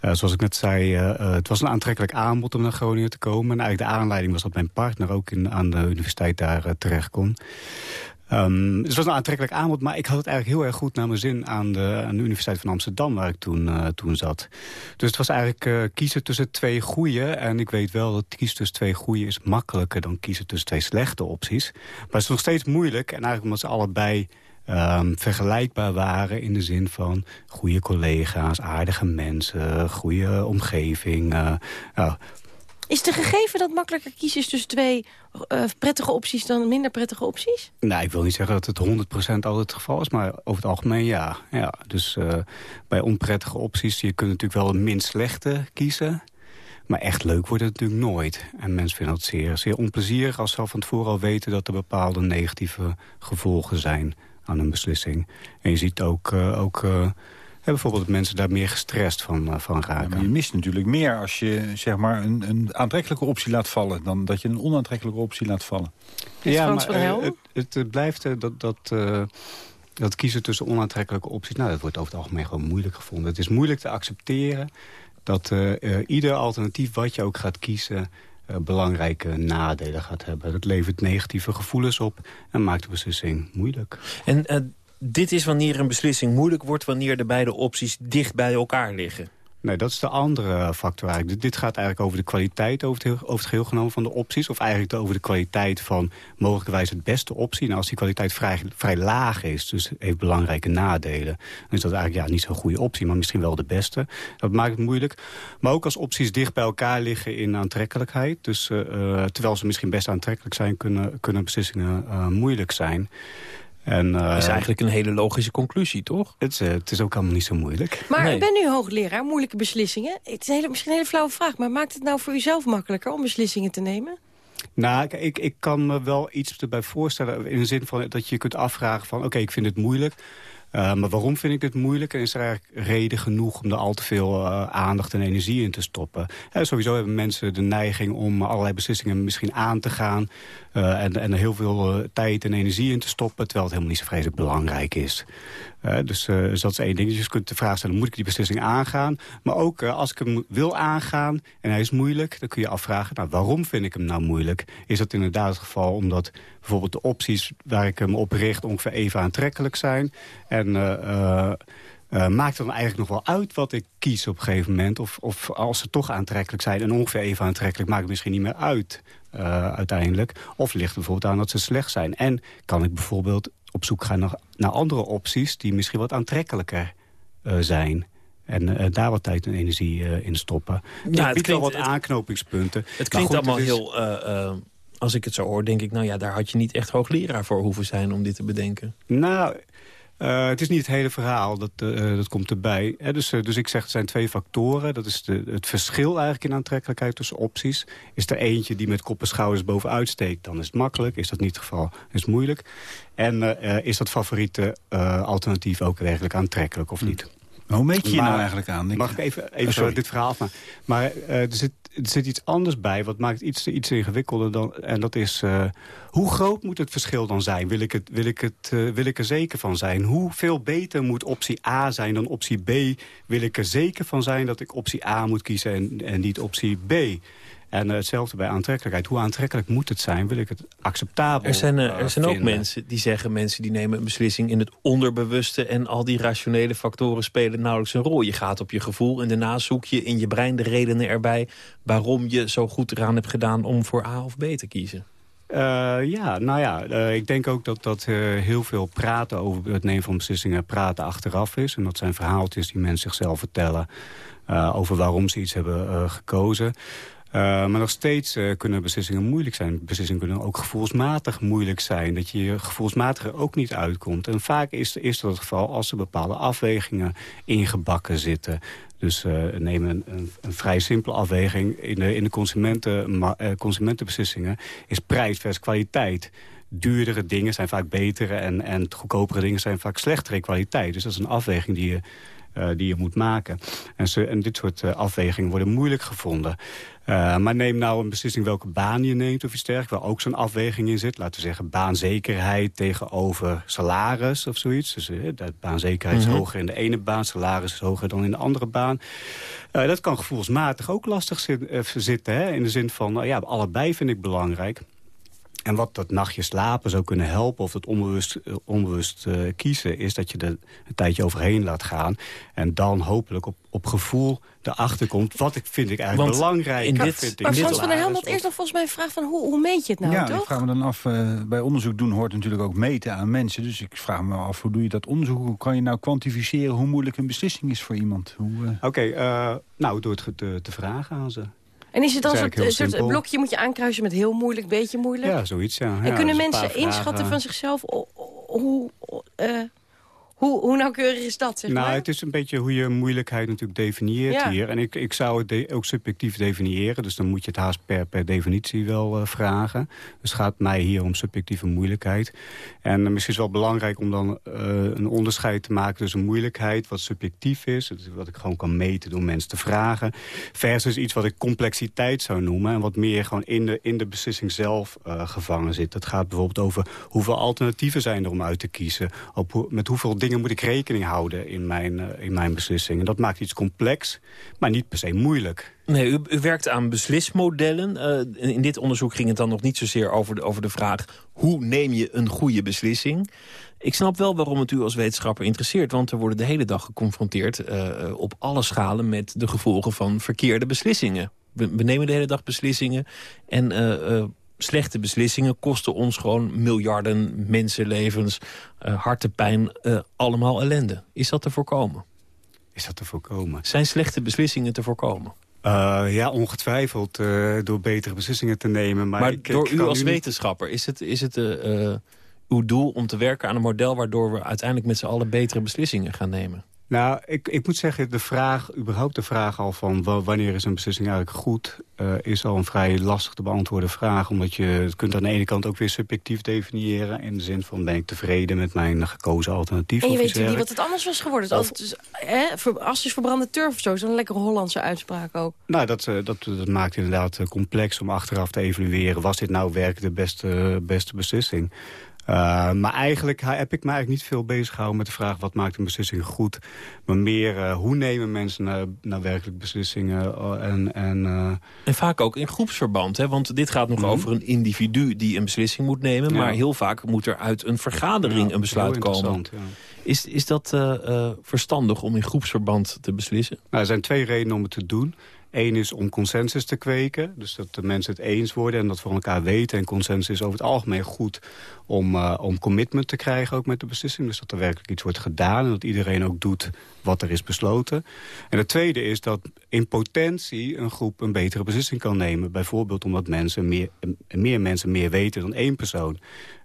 Uh, zoals ik net zei, uh, het was een aantrekkelijk aanbod om naar Groningen te komen. En eigenlijk de aanleiding was dat mijn partner ook in, aan de universiteit daar terecht kon. Um, het was een aantrekkelijk aanbod, maar ik had het eigenlijk heel erg goed naar mijn zin aan de, aan de Universiteit van Amsterdam, waar ik toen, toen zat. Dus het was eigenlijk kiezen tussen twee goede. En ik weet wel dat kiezen tussen twee goede is makkelijker dan kiezen tussen twee slechte opties. Maar het is nog steeds moeilijk. En eigenlijk omdat ze allebei um, vergelijkbaar waren in de zin van goede collega's, aardige mensen, goede omgeving. Uh, is het gegeven dat makkelijker kiezen is tussen twee uh, prettige opties dan minder prettige opties? Nou, ik wil niet zeggen dat het 100% altijd het geval is, maar over het algemeen ja. ja dus uh, bij onprettige opties, je kunt natuurlijk wel een minst slechte kiezen. Maar echt leuk wordt het natuurlijk nooit. En mensen vinden het zeer, zeer onplezierig als ze al van tevoren al weten... dat er bepaalde negatieve gevolgen zijn aan een beslissing. En je ziet ook, uh, ook bijvoorbeeld dat mensen daar meer gestrest van, uh, van raken. maar je mist natuurlijk meer als je zeg maar, een, een aantrekkelijke optie laat vallen... dan dat je een onaantrekkelijke optie laat vallen. Ja, maar uh, het, het, blijft uh, dat... dat dat kiezen tussen onaantrekkelijke opties... nou, dat wordt over het algemeen gewoon moeilijk gevonden. Het is moeilijk te accepteren dat ieder alternatief wat je ook gaat kiezen... belangrijke nadelen gaat hebben. Dat levert negatieve gevoelens op en maakt de beslissing moeilijk. En dit is wanneer een beslissing moeilijk wordt... wanneer de beide opties dicht bij elkaar liggen. Nee, dat is de andere factor eigenlijk. Dit gaat eigenlijk over de kwaliteit over het, geheel genomen van de opties. Of eigenlijk over de kwaliteit van mogelijkerwijs het beste optie. Nou, als die kwaliteit vrij, laag is, dus heeft belangrijke nadelen... dan is dat eigenlijk ja, niet zo'n goede optie, maar misschien wel de beste. Dat maakt het moeilijk. Maar ook als opties dicht bij elkaar liggen in aantrekkelijkheid. Dus uh, terwijl ze misschien best aantrekkelijk zijn, kunnen, kunnen beslissingen uh, moeilijk zijn... En, uh, is eigenlijk een hele logische conclusie, toch? Het is, uh, het is ook allemaal niet zo moeilijk. Maar nee. ik ben nu hoogleraar, moeilijke beslissingen. Het is hele, misschien een hele flauwe vraag, maar maakt het nou voor u zelf makkelijker om beslissingen te nemen? Nou, ik, ik kan me wel iets erbij voorstellen in de zin van dat je kunt afvragen van... oké, ik vind het moeilijk, uh, maar waarom vind ik het moeilijk? En is er eigenlijk reden genoeg om er al te veel uh, aandacht en energie in te stoppen? Ja, sowieso hebben mensen de neiging om allerlei beslissingen misschien aan te gaan... En, en er heel veel tijd en energie in te stoppen... terwijl het helemaal niet zo vreselijk belangrijk is. Dus, dus dat is één ding. Dus je kunt de vraag stellen, moet ik die beslissing aangaan? Maar ook als ik hem wil aangaan en hij is moeilijk... dan kun je afvragen, nou, waarom vind ik hem nou moeilijk? Is dat inderdaad het geval omdat bijvoorbeeld de opties... waar ik hem op richt ongeveer even aantrekkelijk zijn... Uh, maakt het dan eigenlijk nog wel uit wat ik kies op een gegeven moment? Of, of als ze toch aantrekkelijk zijn en ongeveer even aantrekkelijk... maakt het misschien niet meer uit uiteindelijk. Of ligt het bijvoorbeeld aan dat ze slecht zijn. En kan ik bijvoorbeeld op zoek gaan naar, naar andere opties... die misschien wat aantrekkelijker zijn... En uh, daar wat tijd en energie uh, in stoppen. Ja, het biedt wel wat aanknopingspunten. Het klinkt goed, allemaal het is... heel... Uh, als ik het zo hoor, denk ik... nou ja, daar had je niet echt hoogleraar voor hoeven zijn om dit te bedenken. Nou, uh, het is niet het hele verhaal, dat, uh, dat komt erbij. Hè, dus, dus ik zeg, er zijn twee factoren. Dat is de, het verschil eigenlijk in aantrekkelijkheid tussen opties. Is er eentje die met kop en schouders bovenuit steekt, dan is het makkelijk. Is dat niet het geval, is het moeilijk. En is dat favoriete alternatief ook werkelijk aantrekkelijk of niet? Hoe meet je je nou eigenlijk aan? Mag ik even, even oh, dit verhaal afmaken? Maar er zit er zit iets anders bij, wat maakt iets, iets ingewikkelder. Dan, en dat is, uh, hoe groot moet het verschil dan zijn? Wil ik, het, wil, ik het, uh, wil ik er zeker van zijn? Hoeveel beter moet optie A zijn dan optie B? Wil ik er zeker van zijn dat ik optie A moet kiezen en, en niet optie B? En uh, hetzelfde bij aantrekkelijkheid. Hoe aantrekkelijk moet het zijn? Wil ik het acceptabel Er zijn, uh, er zijn ook mensen die zeggen... mensen die nemen een beslissing in het onderbewuste... en al die rationele factoren spelen nauwelijks een rol. Je gaat op je gevoel en daarna zoek je in je brein de redenen erbij... waarom je zo goed eraan hebt gedaan om voor A of B te kiezen. Uh, ja, nou ja, uh, ik denk ook dat, dat uh, heel veel praten over het nemen van beslissingen praten achteraf is. En dat zijn verhaaltjes die mensen zichzelf vertellen over waarom ze iets hebben gekozen. Uh, maar nog steeds uh, kunnen beslissingen moeilijk zijn. Beslissingen kunnen ook gevoelsmatig moeilijk zijn. Dat je gevoelsmatig er ook niet uitkomt. En vaak is, is dat het geval als er bepaalde afwegingen ingebakken zitten. Dus uh, neem een, een, vrij simpele afweging. In de, in de consumenten, consumentenbeslissingen is prijs versus kwaliteit duurdere dingen zijn vaak betere en, en goedkopere dingen zijn vaak slechtere kwaliteit. Dus dat is een afweging die je die je moet maken. En, en dit soort afwegingen worden moeilijk gevonden. Uh, maar neem nou een beslissing welke baan je neemt of iets dergelijks... waar ook zo'n afweging in zit. Laten we zeggen baanzekerheid tegenover salaris of zoiets. Dus uh, dat baanzekerheid is mhm. hoger in de ene baan... salaris is hoger dan in de andere baan. Uh, dat kan gevoelsmatig ook lastig zitten. Hè? In de zin van, ja, allebei vind ik belangrijk. En wat dat nachtje slapen zou kunnen helpen, of dat onbewust, eh, onbewust uh, kiezen... is dat je er een tijdje overheen laat gaan. En dan hopelijk op, op gevoel erachter komt. Wat ik, vind ik eigenlijk Want belangrijk. In dit, vind maar Frans van der Helm had eerst nog volgens mij een vraag van... hoe, hoe meet je het nou, ja, toch? ik vraag me dan af, uh, bij onderzoek doen hoort natuurlijk ook meten aan mensen. Dus ik vraag me af, hoe doe je dat onderzoek? Hoe kan je nou kwantificeren hoe moeilijk een beslissing is voor iemand? Uh... Oké, okay, nou door het te, te vragen aan ze. En is het dan een soort, blokje moet je aankruisen met heel moeilijk, beetje moeilijk? Ja, zoiets, ja. En kunnen mensen inschatten van zichzelf hoe, uh, hoe, hoe nauwkeurig is dat, zeg nou, het is een beetje hoe je moeilijkheid natuurlijk definieert hier. En ik, ik zou het ook subjectief definiëren. Dus dan moet je het haast per, per definitie wel uh, vragen. Dus het gaat mij hier om subjectieve moeilijkheid. En uh, misschien is het wel belangrijk om dan uh, een onderscheid te maken... tussen moeilijkheid, wat subjectief is. Wat ik gewoon kan meten door mensen te vragen. Versus iets wat ik complexiteit zou noemen. En wat meer gewoon in de, in de beslissing zelf gevangen zit. Het gaat bijvoorbeeld over hoeveel alternatieven zijn er om uit te kiezen. Op, met hoeveel dingen dingen moet ik rekening houden in mijn, uh, in mijn beslissingen. Dat maakt iets complex, maar niet per se moeilijk. Nee, u, u werkt aan beslismodellen. Uh, in dit onderzoek ging het dan nog niet zozeer over de, over de vraag... hoe neem je een goede beslissing? Ik snap wel waarom het u als wetenschapper interesseert... want er worden de hele dag geconfronteerd uh, op alle schalen... met de gevolgen van verkeerde beslissingen. We, we nemen de hele dag beslissingen en slechte beslissingen kosten ons gewoon miljarden mensenlevens, uh, hartepijn, uh, allemaal ellende. Is dat te voorkomen? Is dat te voorkomen? Zijn slechte beslissingen te voorkomen? Uh, ja, ongetwijfeld door betere beslissingen te nemen. Maar, maar ik, door u als wetenschapper, is het, is het uw doel om te werken aan een model... waardoor we uiteindelijk met z'n allen betere beslissingen gaan nemen? Nou, ik, ik moet zeggen, de vraag, überhaupt de vraag al van wanneer is een beslissing eigenlijk goed, uh, is al een vrij lastig te beantwoorden vraag. Omdat je het kunt aan de ene kant ook weer subjectief definiëren. In de zin van ben ik tevreden met mijn gekozen alternatief. En je weet niet wat het anders was geworden. Het dus, hè, als je verbrande turf of zo, zo'n lekkere Hollandse uitspraak ook. Nou, dat, eh, dat, dat maakt inderdaad eh, complex om achteraf te evalueren. Was dit nou werkelijk de beste, beste beslissing? Uh, maar eigenlijk heb ik me eigenlijk niet veel bezig gehouden met de vraag... wat maakt een beslissing goed, maar meer uh, hoe nemen mensen nou, nou werkelijk beslissingen... Uh, en, en, en vaak ook in groepsverband, hè? want dit gaat nog mm -hmm. over een individu die een beslissing moet nemen... Ja. maar heel vaak moet er uit een vergadering ja, een besluit komen. Ja. Is, is dat verstandig om in groepsverband te beslissen? Nou, er zijn twee redenen om het te doen. Eén is om consensus te kweken. Dus dat de mensen het eens worden en dat voor elkaar weten. En consensus is over het algemeen goed om, uh, om commitment te krijgen ook met de beslissing. Dus dat er werkelijk iets wordt gedaan en dat iedereen ook doet wat er is besloten. En het tweede is dat in potentie een groep een betere beslissing kan nemen. Bijvoorbeeld omdat mensen meer, meer mensen meer weten dan één persoon.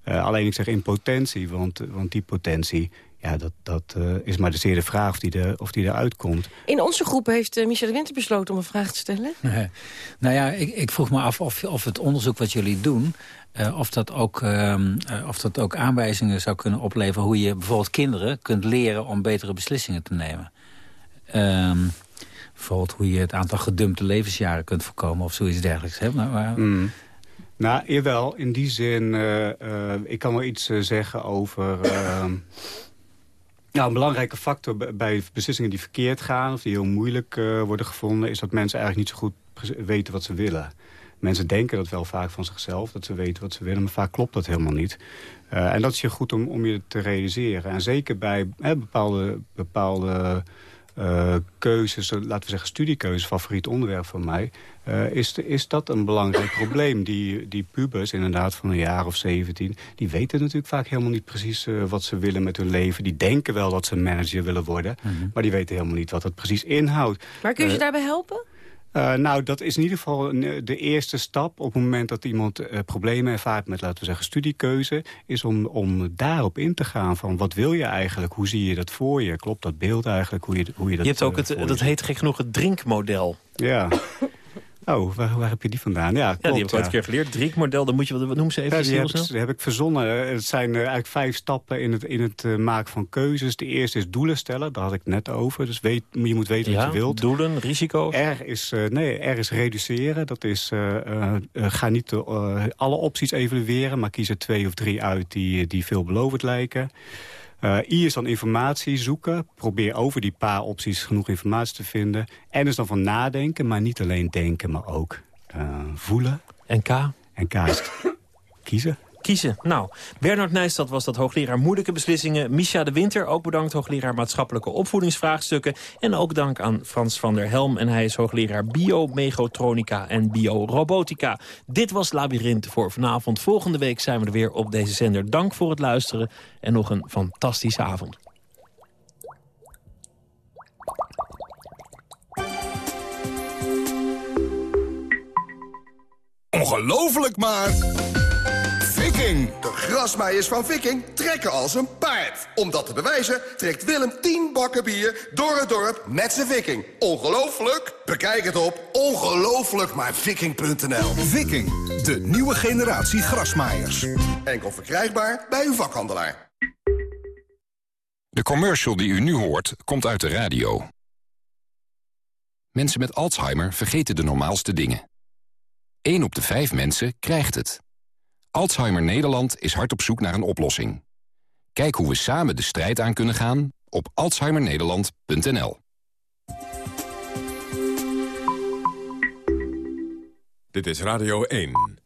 Uh, alleen ik zeg in potentie, want, want die potentie ja, dat, dat uh, is maar de zeer de vraag of die, er, of die eruit komt. In onze groep heeft uh, Michel de Winter besloten om een vraag te stellen. Nee. Nou ja, ik, ik vroeg me af of, of het onderzoek wat jullie doen... Uh, of, dat ook, uh, of dat ook aanwijzingen zou kunnen opleveren... hoe je bijvoorbeeld kinderen kunt leren om betere beslissingen te nemen. Uh, bijvoorbeeld hoe je het aantal gedumpte levensjaren kunt voorkomen... of zoiets dergelijks. Hè? Maar, maar... Mm. Nou, jawel, in die zin... ik kan wel iets zeggen over... Nou, een belangrijke factor bij beslissingen die verkeerd gaan... of die heel moeilijk uh, worden gevonden... is dat mensen eigenlijk niet zo goed weten wat ze willen. Mensen denken dat wel vaak van zichzelf, dat ze weten wat ze willen... maar vaak klopt dat helemaal niet. Uh, en dat is je goed om, om je te realiseren. En zeker bij bepaalde, bepaalde uh, keuzes, laten we zeggen studiekeuzes, favoriet onderwerp van mij... Uh, is, is dat een belangrijk probleem. Die, die pubers, inderdaad van een jaar of 17... die weten natuurlijk vaak helemaal niet precies uh, wat ze willen met hun leven. Die denken wel dat ze manager willen worden... Mm -hmm. maar die weten helemaal niet wat het precies inhoudt. Maar kun je uh, daarbij helpen? Uh, nou, dat is in ieder geval de eerste stap op het moment dat iemand uh, problemen ervaart met, laten we zeggen, studiekeuze, is om, om daarop in te gaan van wat wil je eigenlijk, hoe zie je dat voor je, klopt dat beeld eigenlijk, hoe je, hoe je dat Je hebt ook het, dat heet gek genoeg het drinkmodel. Ja. Oh, waar, waar, heb je die vandaan? Ja, klopt, ja die heb ik ooit een keer geleerd. Driek-model, dan moet je, wat noem ze even ja, die heb, ik verzonnen. Het zijn uh, eigenlijk vijf stappen in het, in het uh, maken van keuzes. De eerste is doelen stellen, daar had ik net over. Dus weet, je moet weten ja, wat je wilt. doelen, risico's? R is, uh, nee, R is reduceren. Dat is, ga niet de, alle opties evalueren, maar kies er twee of drie uit die, die veelbelovend lijken. Uh, I is dan informatie zoeken. Probeer over die paar opties genoeg informatie te vinden. N is dan van nadenken, maar niet alleen denken, maar ook uh, voelen. En K? En K is kiezen. Kiezen. Nou, Bernard Nijstad was dat hoogleraar moeilijke beslissingen. Misha de Winter, ook bedankt hoogleraar maatschappelijke opvoedingsvraagstukken. En ook dank aan Frans van der Helm. En hij is hoogleraar biomegotronica en biorobotica. Dit was Labyrinth voor vanavond. Volgende week zijn we er weer op deze zender. Dank voor het luisteren en nog een fantastische avond. Ongelooflijk maar... Viking. De grasmaaiers van Viking trekken als een paard. Om dat te bewijzen trekt Willem 10 bakken bier door het dorp met zijn Viking. Ongelooflijk? Bekijk het op ongelooflijkmaarviking.nl Viking, de nieuwe generatie grasmaaiers. Enkel verkrijgbaar bij uw vakhandelaar. De commercial die u nu hoort, komt uit de radio. Mensen met Alzheimer vergeten de normaalste dingen. 1 op de 5 mensen krijgt het. Alzheimer Nederland is hard op zoek naar een oplossing. Kijk hoe we samen de strijd aan kunnen gaan op alzheimernederland.nl. Dit is Radio 1.